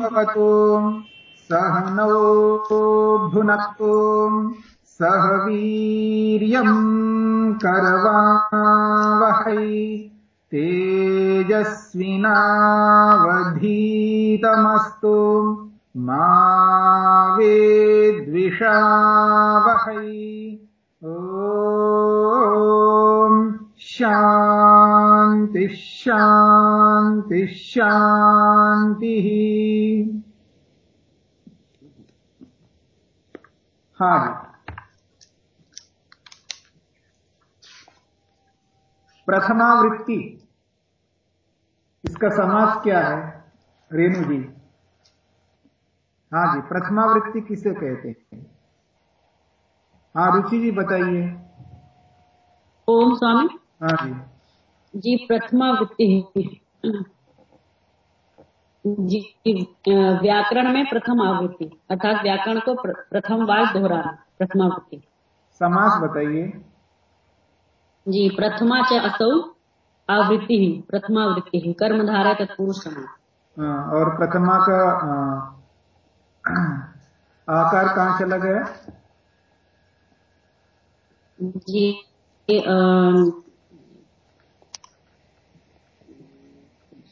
भवतु सहनौ भुनक्तु सह वीर्यम् करवावहै तेजस्विनावधीतमस्तु मा वेद्विषावहै ॐ शान्तिः शान्तिः शान्तिः हाँ। प्रथमावृत्ति, इसका समास क्या है? रेणु जी। हाँ जी, प्रथमावृत्ति किसे कहते हैं? हाँ रुचि जी बताइए। ओम स्वामी। हाँ जी। जी प्रथमावृत्ति जी व्याकरण में प्रथम आवृत्ति अर्थात व्याकरण को प्र, प्रथम बार दोहराना प्रथमावृत्ति समास बताइए। जी प्रथमा च असौ आवृत्ति ही प्रथमावृत्ति ही कर्म धारा तत्पुरुष समास हाँ, और प्रथमा का आकार कहाँ चला गया जी आ,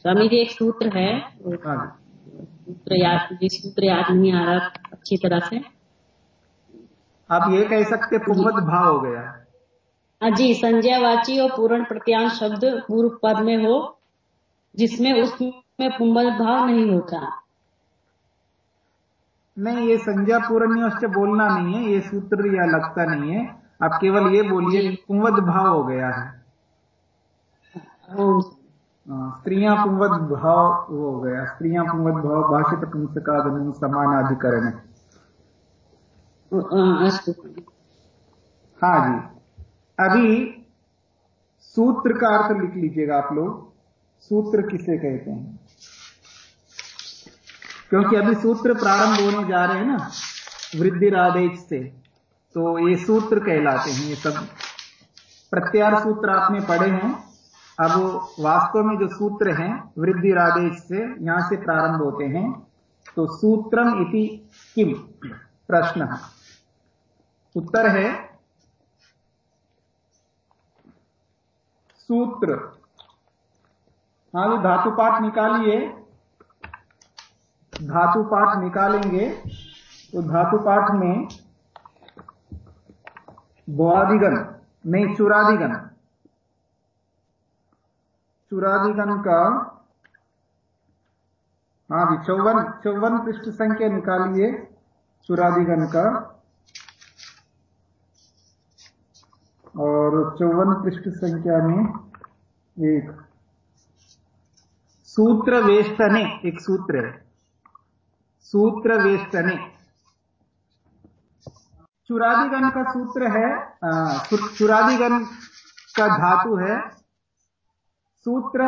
स्वामी जी एक सूत्र है। हाँ सूत्र याद जी सूत्र याद नहीं आ रहा अच्छी तरह से। आप ये कह सकते पुंवत भाव हो गया। हाँ जी संजयवाची और पूर्ण प्रत्यांश शब्द पूर्व पद में हो जिसमें उसमें पुंबल भाव नहीं होता। नहीं ये संज्ञा पूर्ण से बोलना नहीं है ये सूत्र या लगता नहीं है। आप केवल ये बोलिए पुंवद भाव हो गया है। ओम स्त्रियाँ पुंवद भाव वो हो गया। स्त्रियाँ पुंवद भाव भाषित पुंसकादनु समानाधिकरण अस्तु। हाँ जी। अभी सूत्र का अर्थ लिख लीजिएगा आप लोग। सूत्र किसे कहते हैं? क्योंकि अभी सूत्र प्रारंभ होने जा रहे हैं ना वृद्धि आदेश से। तो ये सूत्र कहलाते हैं ये सब। प्रत्यार सूत्र आपने पढ़े हैं। अब वास्तव में जो सूत्र हैं, वृद्धि आदेश से यहाँ से प्रारंभ होते हैं। तो सूत्रम इति किम? प्रश्न। उत्तर है, सूत्र। हाँ जो धातु पाठ निकालिए। धातु पाठ निकालेंगे तो धातु पाठ में बोआदिगन नहीं चुरादिगन चुरादिगन का हाँ जी, चौवन चौवन पृष्ठ संख्या निकालिए चुरादिगन का और चौवन पृष्ठ संख्या में एक। सूत्र वेष्टने एक सूत्र है। सूत्र वेष्टने चुरादिगण का सूत्र है चुरादिगण का धातु है। सूत्र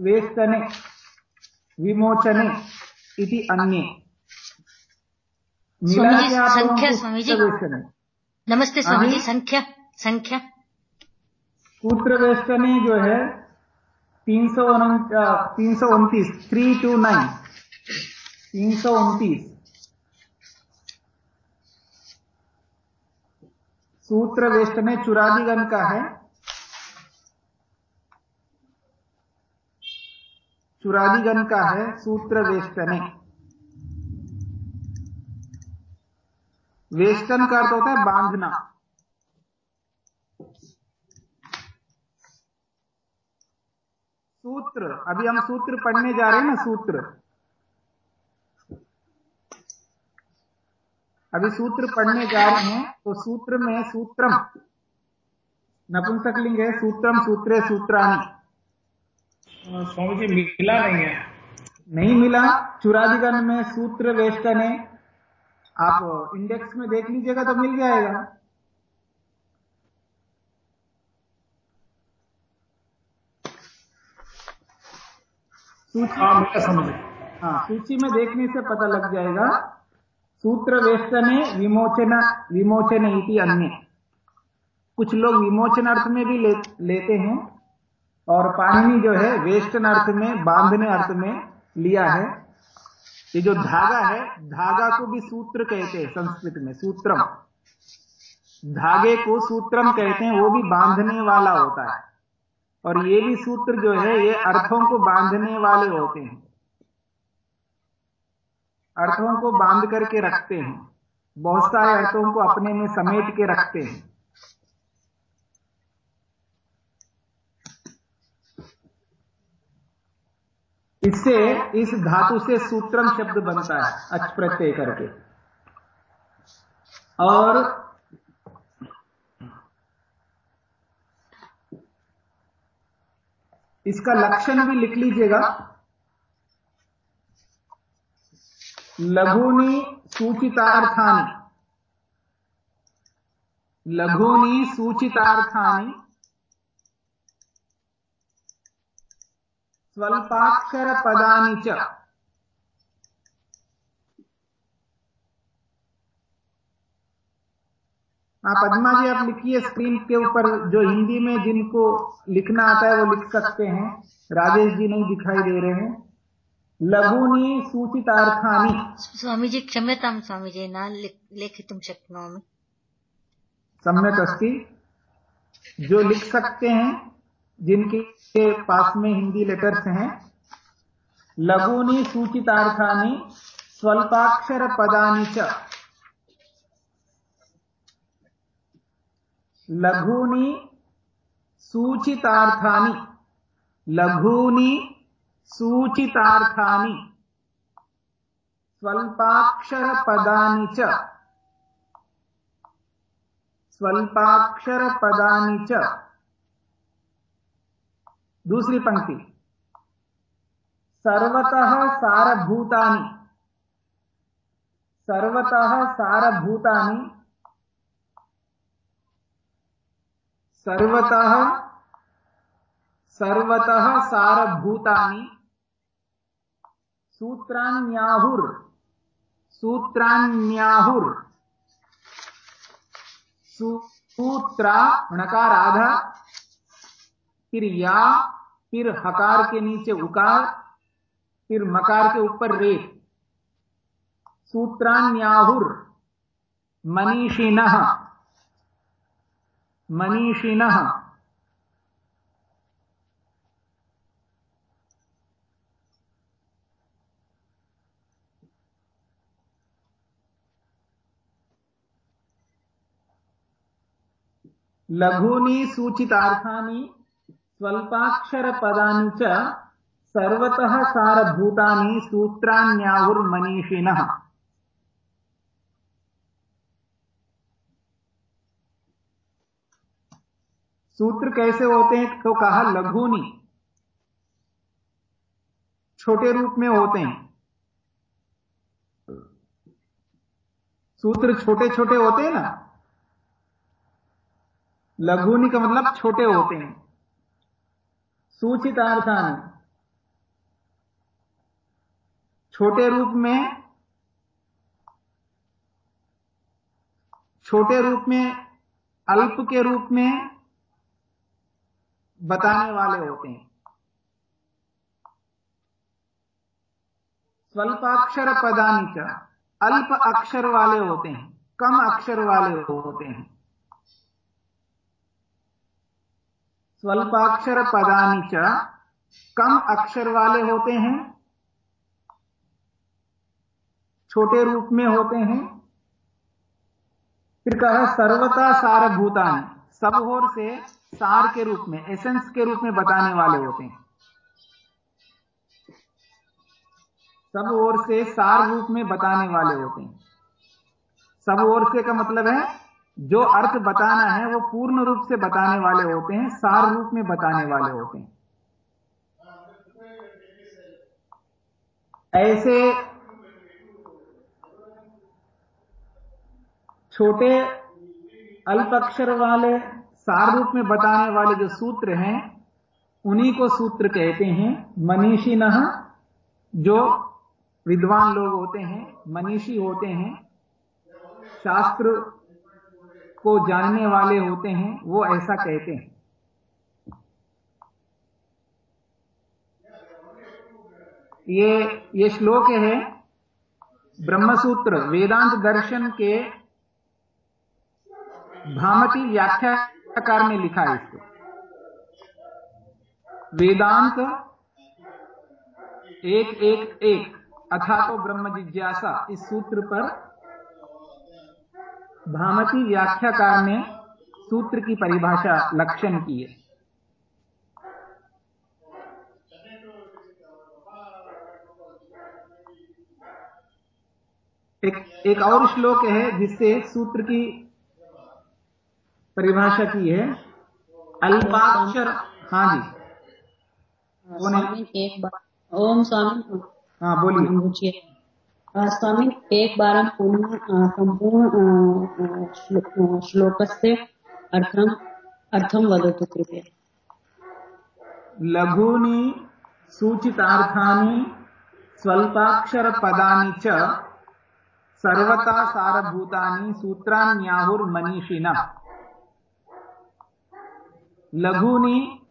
वेष्टने विमोचने इति अन्य। संख्या नमस्ते स्वामी संख्या संख्या। सूत्र वेष्टने जो है तीन सौ तीन सौ उनतीस थ्री टू नाइन तीन सौ उनतीस। सूत्र वेष्ट में चुरादिगण का है। चुरादिगण का है सूत्र वेष्टने वेष्टन का अर्थ होता है बांधना। सूत्र अभी हम सूत्र पढ़ने जा रहे हैं ना सूत्र। अभी सूत्र पढ़ने जा रहे हैं तो सूत्र में सूत्रम। नपुंसकलिंग है सूत्रम सूत्रे सूत्रानी स्वामी जी मिला नहीं है। नहीं मिला। चुरादिगण में सूत्र वेष्टन है। आप इंडेक्स में देख लीजिएगा तो मिल जाएगा। हाँ समझ हाँ सूची में देखने से पता लग जाएगा। सूत्र वेष्टने विमोचन विमोचन इति अन्य। कुछ लोग विमोचन अर्थ में भी ले, लेते हैं। और पाणिनि जो है वेस्टर्न अर्थ में बांधने अर्थ में लिया है। ये जो धागा है धागा को भी सूत्र कहते हैं संस्कृत में सूत्रम। धागे को सूत्रम कहते हैं वो भी बांधने वाला होता है। और ये भी सूत्र जो है ये अर्थों को बांधने वाले होते हैं। अर्थों को बाँध करके रखते हैं। बहुत सारे अर्थों को अपने में समेट के रखते हैं। इससे, इस धातु से सूत्रम शब्द बनता है अच प्रत्यय करके। और इसका लक्षण भी लिख लीजिएगा। लघुनी सूचितार्थानि। लघुनी सूचितार्थानि स्वल्पाक्षर पदानि च। हाँ पद्मा जी आप लिखिए स्क्रीन के ऊपर जो हिंदी में जिनको लिखना आता है वो लिख सकते हैं। राजेश जी नहीं दिखाई दे रहे हैं। लघूनि सूचितार्थानि। स्वामीजी क्षम्यतां स्वामीजी न लिख- लेखितुं शक्नोमि। सम्यक अस्ति। जो लिख सकते हैं जिनके पास में हिंदी लेटर्स हैं। लघूनि सूचितार्थानि स्वल्पाक्षर पदानि च। लघूनि सूचितार्थानि। लघूनि सूचितार्थानि। स्वल्पाक्षर पदानि च। स्वल्पाक्षर पदानि च। दूसरी पंक्ति। सर्वतः सारभूतानि। सर्वतः सारभूतानि। सर्वतः सर्वतः सारभूतानि। सूत्रान्याहुर। सूत्रान्याहुर। सूत्रा णकार आधा फिर या, फिर हकार के नीचे उकार, फिर मकार के ऊपर रेत। सूत्रान्याहुर मनीषिणः मनीषिणः लघूनी सूचितार्थानि स्वल्पाक्षरपदानि च सर्वतः सारभूतानि सूत्रान्याहुर्मनीषिणः सूत्र कैसे होते हैं? तो कहा लघुनी। छोटे रूप में होते हैं। सूत्र छोटे छोटे होते हैं ना? लघुनी का मतलब छोटे होते हैं। सूचितार्थान। छोटे रूप में, छोटे रूप में, अल्प के रूप में बताने वाले होते हैं। स्वल्पाक्षर पदानी च, अल्प अक्षर वाले होते हैं, कम अक्षर वाले होते हैं। स्वल्पाक्षर पदानी च कम अक्षर वाले होते हैं, छोटे रूप में होते हैं। फिर कहा सर्वता सारभूतानि, सब ओर से सार के रूप में, एसेंस के रूप में बताने वाले होते हैं। सब ओर से सार रूप में बताने वाले होते हैं। सब ओर से का मतलब है जो अर्थ बताना है, वो पूर्ण रूप से बताने वाले होते हैं, सार रूप में बताने वाले होते हैं। ऐसे छोटे अल्प अक्षर वाले, सार रूप में बताने वाले जो सूत्र हैं, उन्हीं को सूत्र कहते हैं मनीषी न जो विद्वान लोग होते हैं, मनीषी होते हैं, शास्त्र को जानने वाले होते हैं, वो ऐसा कहते हैं। ये ये श्लोक है ब्रह्मसूत्र, वेदांत दर्शन के भामती व्याख्याकार ने लिखा है इसको। वेदांत एक एक एक अथा तो ब्रह्म जिज्ञासा, इस सूत्र पर भामती व्याख्याकार ने सूत्र की परिभाषा लक्षण की है। एक एक और श्लोक है जिससे सूत्र की परिभाषा की है। अल्पाक्षर हाँ जी। कौन स्वामी एक बार। ओम स्वामी। हाँ बोलिए। स्वामी एक बार पुनः अ, संपूर्ण अ, अ, श्लो- अ, श्लोकस्य अर्थम अर्थम वदतु कृपया। लघूनि सूचितार्थानि स्वल्पाक्षरपदानि च सर्वता सारभूतानि सूत्रान्याहुर्मनीषिणः। लघुनी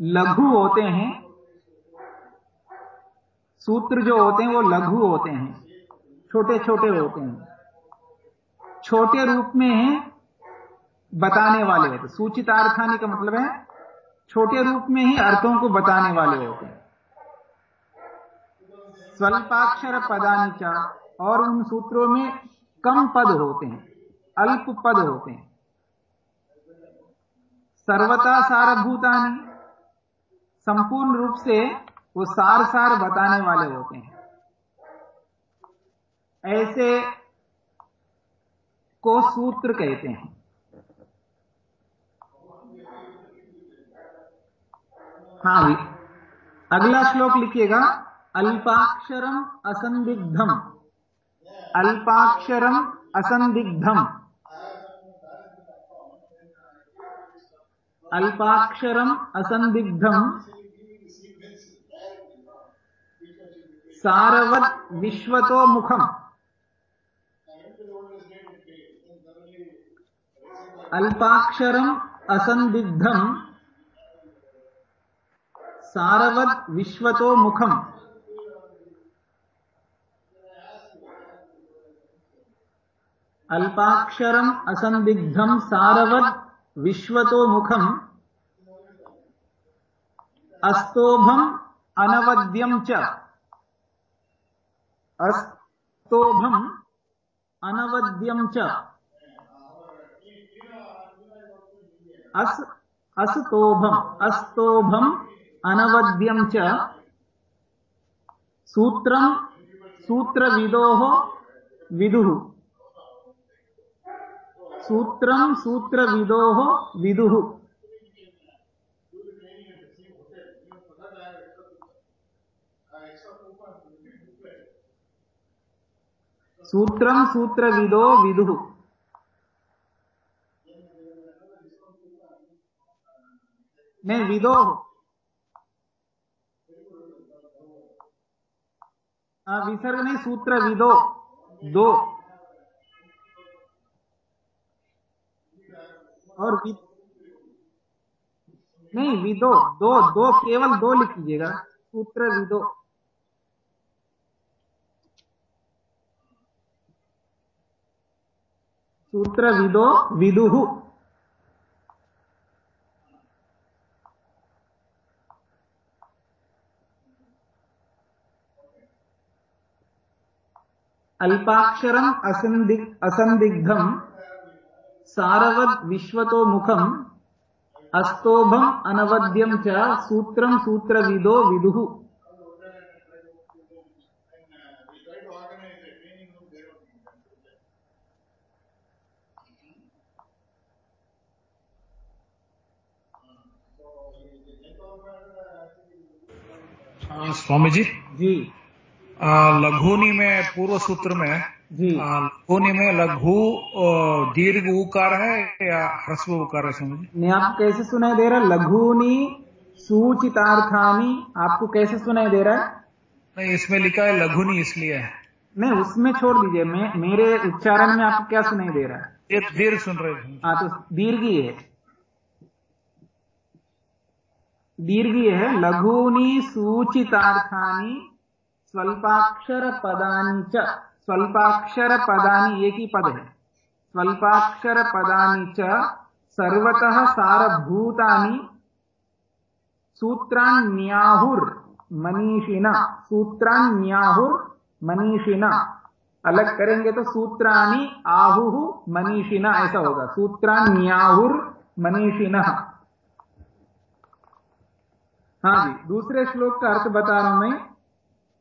लघु होते हैं सूत्र जो होते हैं वो लघु होते हैं छोटे छोटे होते हैं। छोटे रूप में हैं बताने वाले होते हैं। सूचितार्थानी का मतलब है, छोटे रूप में ही अर्थों को बताने वाले होते हैं। स्वल्पाक्षर पदानिचा और उन सूत्रों में कम पद होते हैं, अल्प पद होते हैं। सर्वता सारभूतानी, संपूर्ण रूप से वो सार सार बताने वाले होते हैं। ऐसे को सूत्र कहते हैं। हाँ जी। अगला श्लोक लिखिएगा, अल्पाक्षरम असंदिग्धम। अल्पाक्षरम असंदिग्धम। अल्पाक्षरम असंदिग्धम। सारवत विश्वतो मुखम। अल्पाक्षरम असंदिग्धम। सारवत विश्वतो मुखम। अल्पाक्षरम असंदिग्धम सारवत विश्वतो मुखम। अस्तोभम अनवद्यम च। अस्तोभम अनवद्यम च। अस अस्तोभम अस्तोभम अनवद्यम च। सूत्रम सूत्रविदो विदुः। सूत्रम सूत्रविदो विदुः। सूत्रम सूत्रविदो विदुः। नहीं विदो। विसर्ग नहीं सूत्र विदो दो। और वि... नहीं, विदो। दो दो, केवल दो लिख लीजिएगा सूत्र विदो सूत्र विदो। अल्पाक्षरम असंदिग् असंदिग्धम सारवद विश्वतो मुखम अस्तोभम अनवद्यम च सूत्रम सूत्रविदो विदुः हाँ, स्वामी जी? जी। लघुनी में पूर्व सूत्र में जी। लघुनी में लघु दीर्घ उकार है या ह्रस्व उकार है स्वामी जी? मैं आपको कैसे सुनाई दे रहा है? लघुनी सूचितार्थानी आपको कैसे सुनाई दे रहा है? नहीं इसमें लिखा है लघुनी इसलिए है। नहीं उसमें छोड़ दीजिए। मैं मेरे उच्चारण में आपको क्या सुनाई दे रहा है? ये दीर्घ सुन रहे हैं। हाँ तो दीर्घ ही है। दीर्घी है। लघूनी सूचितार्थानी स्वल्पाक्षर पदानी च। स्वल्पाक्षर पदानी एक ही पद है। स्वल्पाक्षर पदानी च सर्वतः सारभूतानि। सूत्रान्याहुर मनीषिना सूत्रान्याहुर मनीषिना अलग करेंगे तो सूत्राणी आहु मनीषिना ऐसा होगा। सूत्रान्याहुर मनीषिना हाँ जी, दूसरे श्लोक का अर्थ बता रहा हूँ मैं।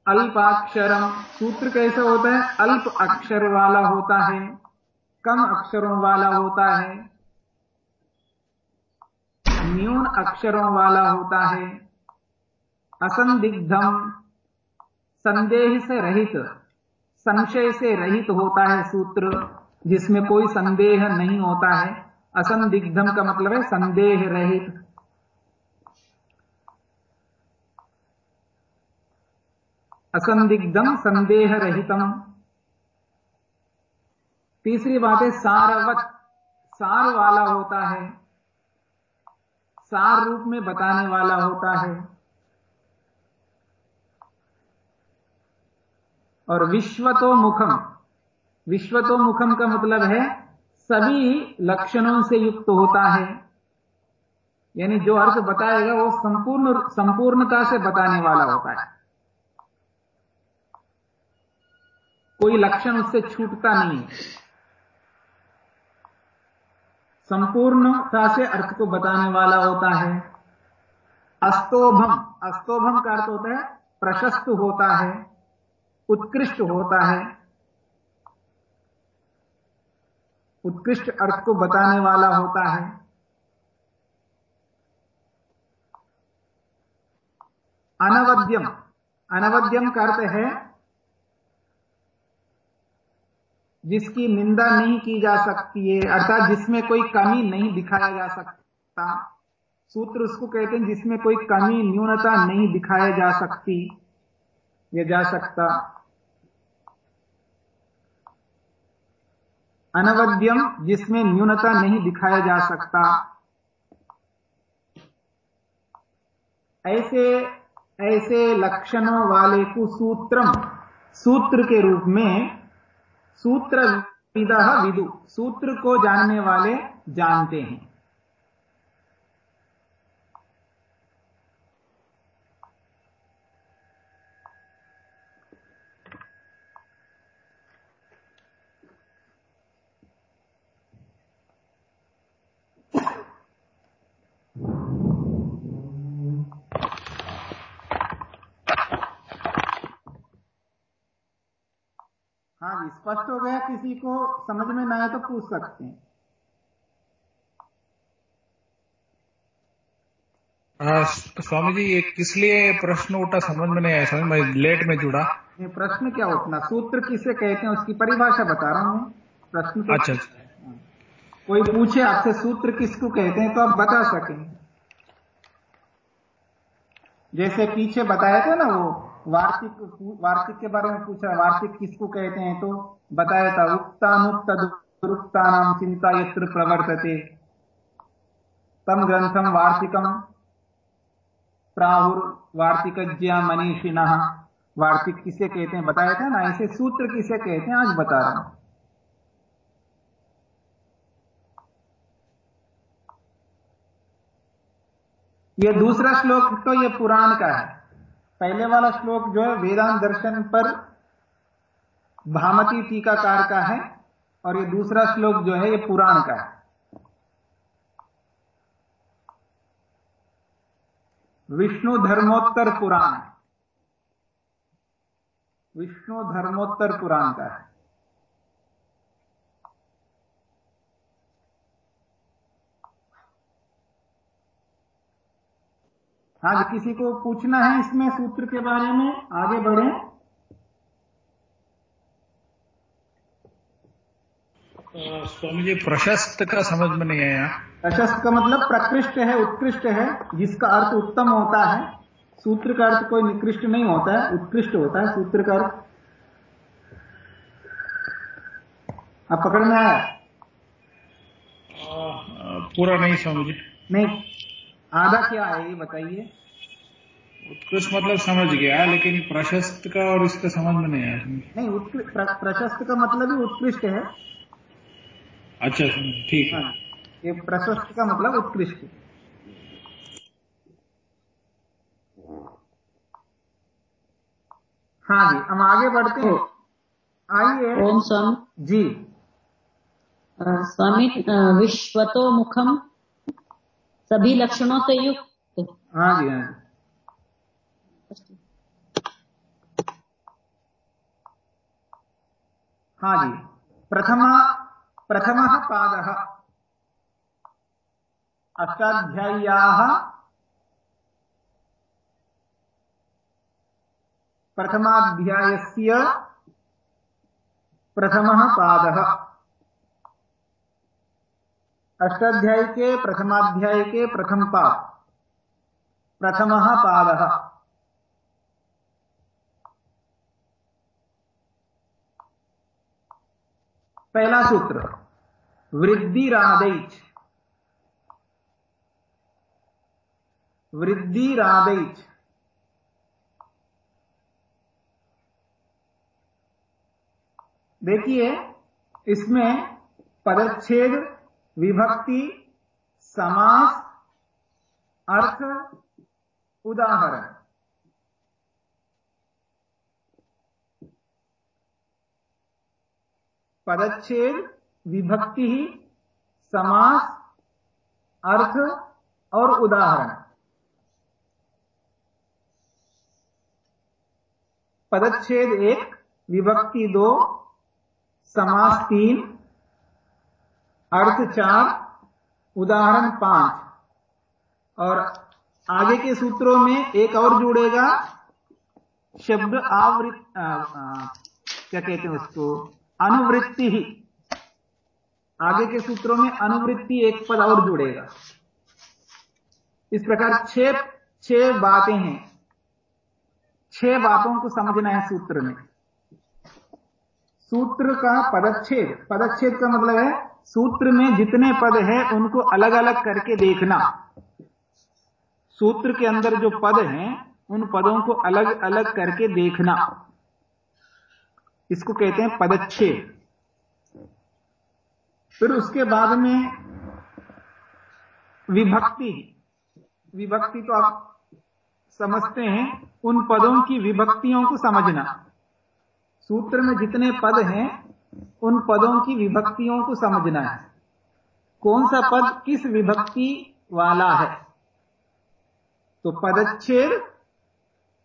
अल्पाक्षरम, सूत्र कैसा होता है? अल्प अक्षर वाला होता है, कम अक्षरों वाला होता है, न्यून अक्षरों वाला होता है, असंदिग्धम, संदेह से रहित, संशय से रहित होता है सूत्र, जिसमें कोई संदेह नहीं होता है। असंदिग्धम का मतलब है संदेह रहित। असंदिग्धम संदेह रहितम तीसरी बात है, सारवत सार वाला होता है। सार रूप में बताने वाला होता है। और विश्वतो मुखम विश्वतो मुखम का मतलब है, सभी लक्षणों से युक्त होता है। यानी जो अर्थ बताएगा, वो संपूर्ण, संपूर्णता से बताने वाला होता है। कोई लक्षण उससे छूटता नहीं। है संपूर्णता से अर्थ को बताने वाला होता है। अस्तोभम अस्तोभम का अर्थ होता है, प्रशस्त होता है, उत्कृष्ट होता है। उत्कृष्ट अर्थ को बताने वाला होता है। अनवद्यम अनवद्यम का अर्थ है जिसकी निंदा नहीं की जा सकती है, अर्थात जिसमें कोई कमी नहीं दिखाया जा सकता। सूत्र उसको कहते हैं, जिसमें कोई कमी, न्यूनता नहीं दिखाया जा सकती, या जा सकता। अनवद्यम, जिसमें न्यूनता नहीं दिखाया जा सकता। ऐसे ऐसे लक्षणों वाले को सूत्रम सूत्र के रूप में सूत्र विद विदु। सूत्र को जानने वाले जानते हैं हाँ जी स्पष्ट हो गया किसी को? समझ में ना आए तो पूछ सकते हैं। हाँ, स्वामी जी ये किस लिए प्रश्न उठा? समझ में नहीं आया स्वामी मैं लेट में जुड़ा। ये प्रश्न क्या उठना? सूत्र किसे कहते हैं? उसकी परिभाषा बता रहा हूँ प्रश्न तो अच्छा अच्छा। कोई पूछे आपसे सूत्र किसको कहते हैं तो आप बता सकें। जैसे पीछे बताया था ना वो वार्षिक वार्षिक के बारे में पूछा वार्षिक किसको कहते हैं? तो बताया था, उक्तानुक्त दुरुक्ता नाम चिंता यत्र प्रवर्तते। तम ग्रंथम वार्षिकम प्राहुर वार्षिकज्ञा मनीषिण। वार्षिक किसे कहते हैं? बताया था ना ऐसे सूत्र किसे कहते हैं? आज बता रहा हूँ। ये दूसरा श्लोक तो ये पुराण का है। पहले वाला श्लोक जो है, वेदांत दर्शन पर भामती टीकाकार का है, और ये दूसरा श्लोक जो है, ये पुराण का है। विष्णु धर्मोत्तर पुराण। विष्णु धर्मोत्तर पुराण का है। हाँ किसी को पूछना है इसमें सूत्र के बारे में? आगे बढ़े। स्वामी जी प्रशस्त का समझ में नहीं आया। प्रशस्त का मतलब प्रकृष्ट है उत्कृष्ट है जिसका अर्थ उत्तम होता है। सूत्र का अर्थ कोई निकृष्ट नहीं होता है उत्कृष्ट होता है सूत्र का अर्थ। आप पकड़ में आया पूरा नहीं स्वामी जी। नहीं। आधा क्या है ये बताइए। उत्कृष्ट मतलब समझ गया लेकिन प्रशस्त का और इसका समझ में नहीं आया। नहीं उत्कृ- प्र- प्रशस्त का मतलब ही उत्कृष्ट है। अच्छा ठीक है। हाँ, ये प्रशस्त का मतलब उत्कृष्ट। हाँ जी हम आगे बढ़ते हैं। आइए। ओम स्वामी। जी। स्वामी विश्वतो मुखम सभी लक्षणों से युक्त। हाँ जी हाँ हाँ जी। प्रथम, प्रथमः पादः। अष्टाध्याय्याः। प्रथमाध्यायस्य प्रथमः पादः। अष्टाध्याय के प्रथमाध्याय के प्रथम पाद। प्रथम पाद। पहला सूत्र वृद्धिरादैच वृद्धिरादैच देखिए, इसमें पदच्छेद विभक्ति, समास, अर्थ, उदाहरण। पदच्छेद, विभक्ति, समास, अर्थ और उदाहरण। पदच्छेद एक, विभक्ति दो, समास तीन अर्थ चार उदाहरण पाँच। और आगे के सूत्रों में एक और जुड़ेगा। शब्द आवृत क्या कहते हैं उसको? अनुवृत्ति ही। आगे के सूत्रों में अनुवृत्ति एक पद और जुड़ेगा। इस प्रकार छह छह बातें हैं। छह बातों को समझना है सूत्र में। सूत्र का पदच्छेद पदच्छेद का मतलब है सूत्र में जितने पद हैं, उनको अलग अलग करके देखना। सूत्र के अंदर जो पद हैं, उन पदों को अलग अलग करके देखना। इसको कहते हैं पदच्छे फिर उसके बाद में विभक्ति। विभक्ति तो आप समझते हैं, उन पदों की विभक्तियों को समझना। सूत्र में जितने पद हैं उन पदों की विभक्तियों को समझना है। कौन सा पद किस विभक्ति वाला है? तो पदच्छेद,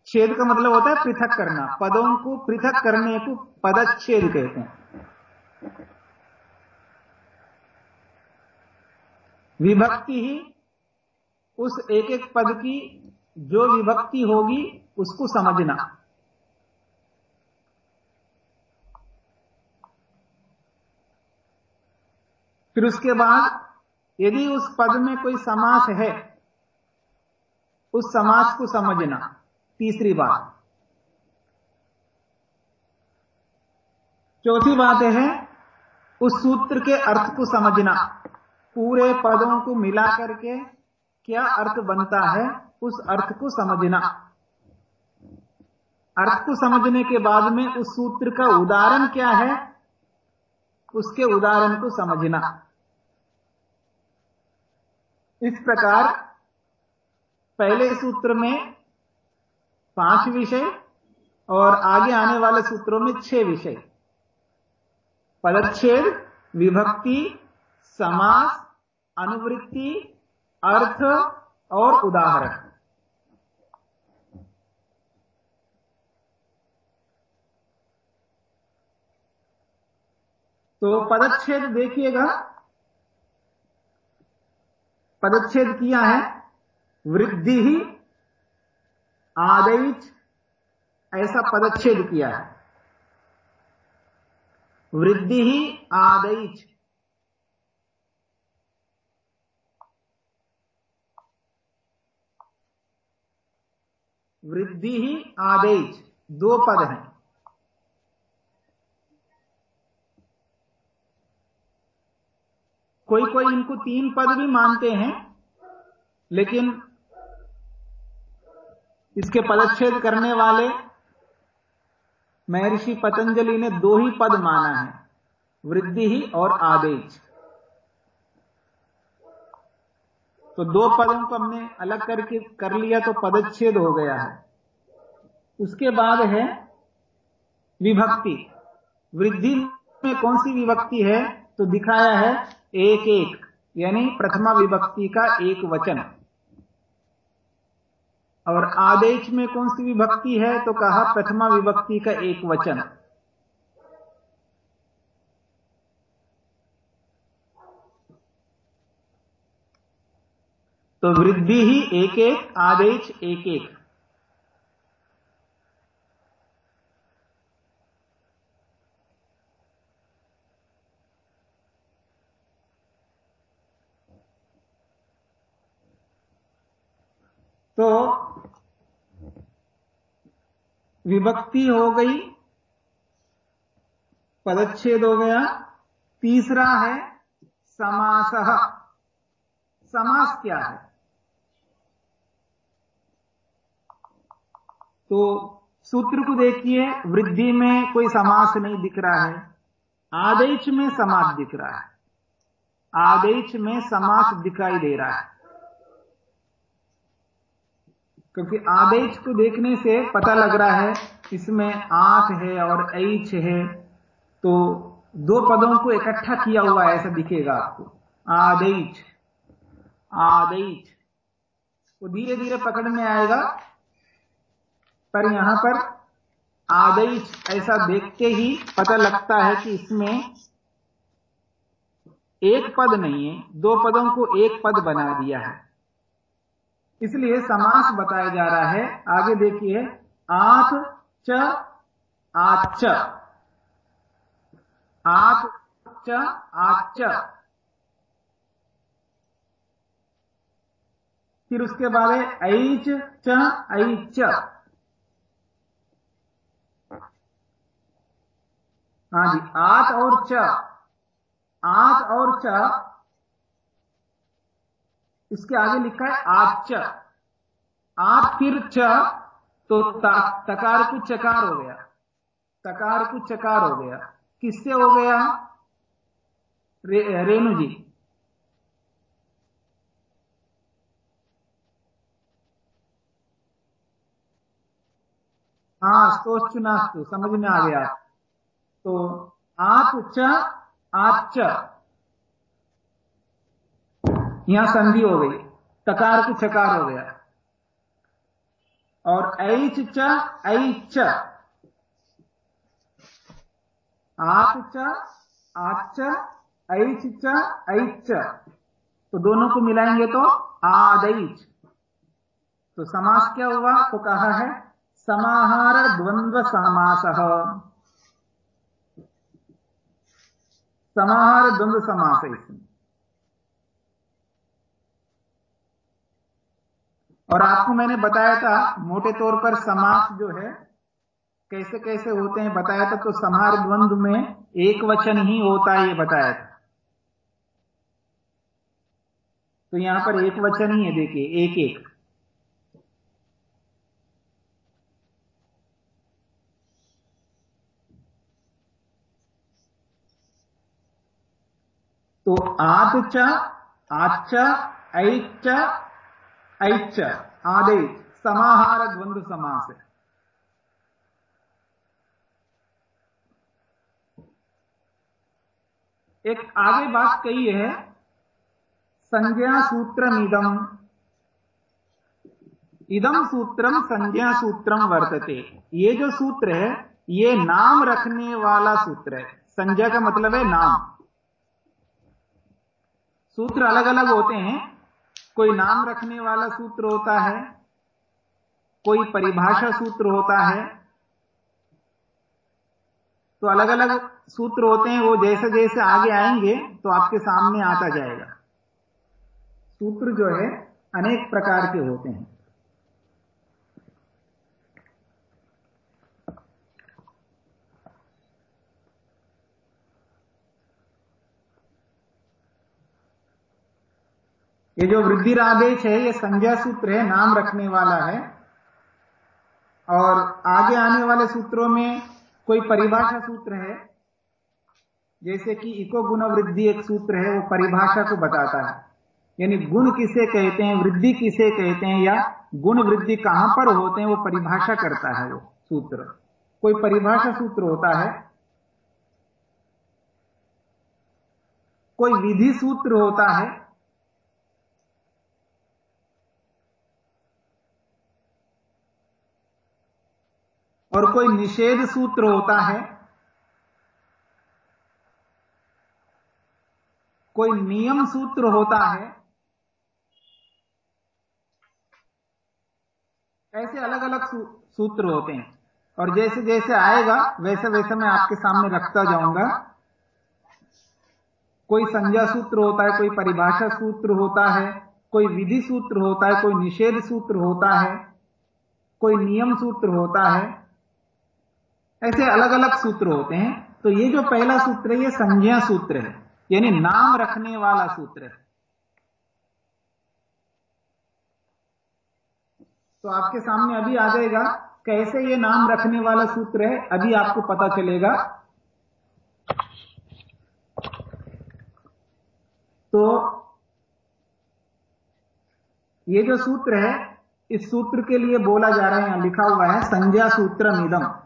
छेद का मतलब होता है पृथक करना। पदों को पृथक करने को पदच्छेद कहते हैं। विभक्ति ही उस एक एक पद की जो विभक्ति होगी, उसको समझना। फिर उसके बाद यदि उस पद में कोई समास है, उस समास को समझना, तीसरी बात। चौथी बात है, उस सूत्र के अर्थ को समझना। पूरे पदों को मिला करके क्या अर्थ बनता है, उस अर्थ को समझना। अर्थ को समझने के बाद में उस सूत्र का उदाहरण क्या है, उसके उदाहरण को समझना। इस प्रकार पहले सूत्र में पाँच विषय और आगे आने वाले सूत्रों में छह विषय। पदच्छेद विभक्ति समास अनुवृत्ति अर्थ और उदाहरण। तो पदच्छेद देखिएगा। पदच्छेद किया है, वृद्धि ही आदेश ऐसा पदच्छेद किया है। वृद्धि ही आदेश वृद्धि ही आदेश दो पद हैं। कोई कोई इनको तीन पद भी मानते हैं, लेकिन इसके पदच्छेद करने वाले महर्षि पतंजलि ने दो ही पद माना है, वृद्धि ही और आदेश। तो दो पदों को हमने अलग करके कर लिया तो पदच्छेद हो गया है। उसके बाद है विभक्ति। वृद्धि में कौन सी विभक्ति है? तो दिखाया है एक एक यानी प्रथमा विभक्ति का एक वचन। और आदेश में कौन सी विभक्ति है? तो कहा प्रथमा विभक्ति का एक वचन। तो वृद्धि ही एक एक आदेश एक एक तो विभक्ति हो गई, पदच्छेद हो गया। तीसरा है समास। समास क्या है? तो सूत्र को देखिए, वृद्धि में कोई समास नहीं दिख रहा है। आदेश में समास दिख रहा है। आदेश में समास दिखाई दे रहा है। क्योंकि आदेश को देखने से पता लग रहा है, इसमें आठ है और ऐच है। तो दो पदों को इकट्ठा किया हुआ है, ऐसा दिखेगा आपको। आदेश। आदेश। वो धीरे धीरे पकड़ में आएगा, पर यहाँ पर आदेश ऐसा देखते ही पता लगता है कि इसमें एक पद नहीं है, दो पदों को एक पद बना दिया है। इसलिए समास बताया जा रहा है। आगे देखिए। आठ च आच आठ च आच फिर उसके बाद है ऐच च, ऐच। हाँ जी, आत और च। आत और च इसके आगे लिखा है आप च। आप फिर च तो तकार को चकार हो गया। तकार को चकार हो गया। किससे हो गया? रे, रेणु जी। हाँ स्तोचुनास्तु समझ में आ गया। तो आप च आच यहाँ संधि हो गई तकार को चकार हो गया। और ऐच च ऐच। आप च आच ऐच च ऐच। तो दोनों को मिलाएँगे तो आदैच। तो समास क्या हुआ? तो कहा है समाहार द्वंद्व समास। समाहार द्वंद्व समास है इसमें। और आपको मैंने बताया था, मोटे तौर पर समास जो है, कैसे कैसे होते हैं बताया था तो समार द्वंद में एक वचन ही होता है ये बताया था। तो यहाँ पर एक वचन ही है, देखिए एक एक तो आच आच ऐच ऐच आदेश समाहार द्वंद्व समास है एक आगे बात कही है, संज्ञा सूत्रम इदम इदम सूत्रम संज्ञा सूत्रम वर्तते। ये जो सूत्र है, ये नाम रखने वाला सूत्र है। संज्ञा का मतलब है नाम। सूत्र अलग अलग होते हैं कोई नाम रखने वाला सूत्र होता है, कोई परिभाषा सूत्र होता है तो अलग अलग सूत्र होते हैं, वो जैसे जैसे आगे आएँगे तो आपके सामने आता जाएगा। सूत्र जो है, अनेक प्रकार के होते हैं। ये जो वृद्धिरादेश है, ये संज्ञा सूत्र है, नाम रखने वाला है। और आगे आने वाले सूत्रों में कोई परिभाषा सूत्र है, जैसे कि इको गुण वृद्धि एक सूत्र है, वो परिभाषा को बताता है। यानी गुण किसे कहते हैं, वृद्धि किसे कहते हैं, या गुण वृद्धि कहाँ पर होते हैं, वो परिभाषा करता है वो सूत्र। कोई परिभाषा सूत्र होता है, कोई विधि सूत्र होता है और कोई निषेध सूत्र होता है, कोई नियम सूत्र होता है, ऐसे अलग अलग सूत्र होते हैं। और जैसे जैसे आएगा वैसे वैसे मैं आपके सामने रखता जाऊँगा। कोई संज्ञा सूत्र होता है, कोई परिभाषा सूत्र होता है, कोई विधि सूत्र होता है, कोई निषेध सूत्र होता है, कोई नियम सूत्र होता है। ऐसे अलग अलग सूत्र होते हैं। तो ये जो पहला सूत्र है, ये संज्ञा सूत्र है। यानी नाम रखने वाला सूत्र है। तो आपके सामने अभी आ जाएगा, कैसे ये नाम रखने वाला सूत्र है, अभी आपको पता चलेगा। तो ये जो सूत्र है, इस सूत्र के लिए बोला जा रहा है, यहाँ लिखा हुआ है, संज्ञा सूत्र इदम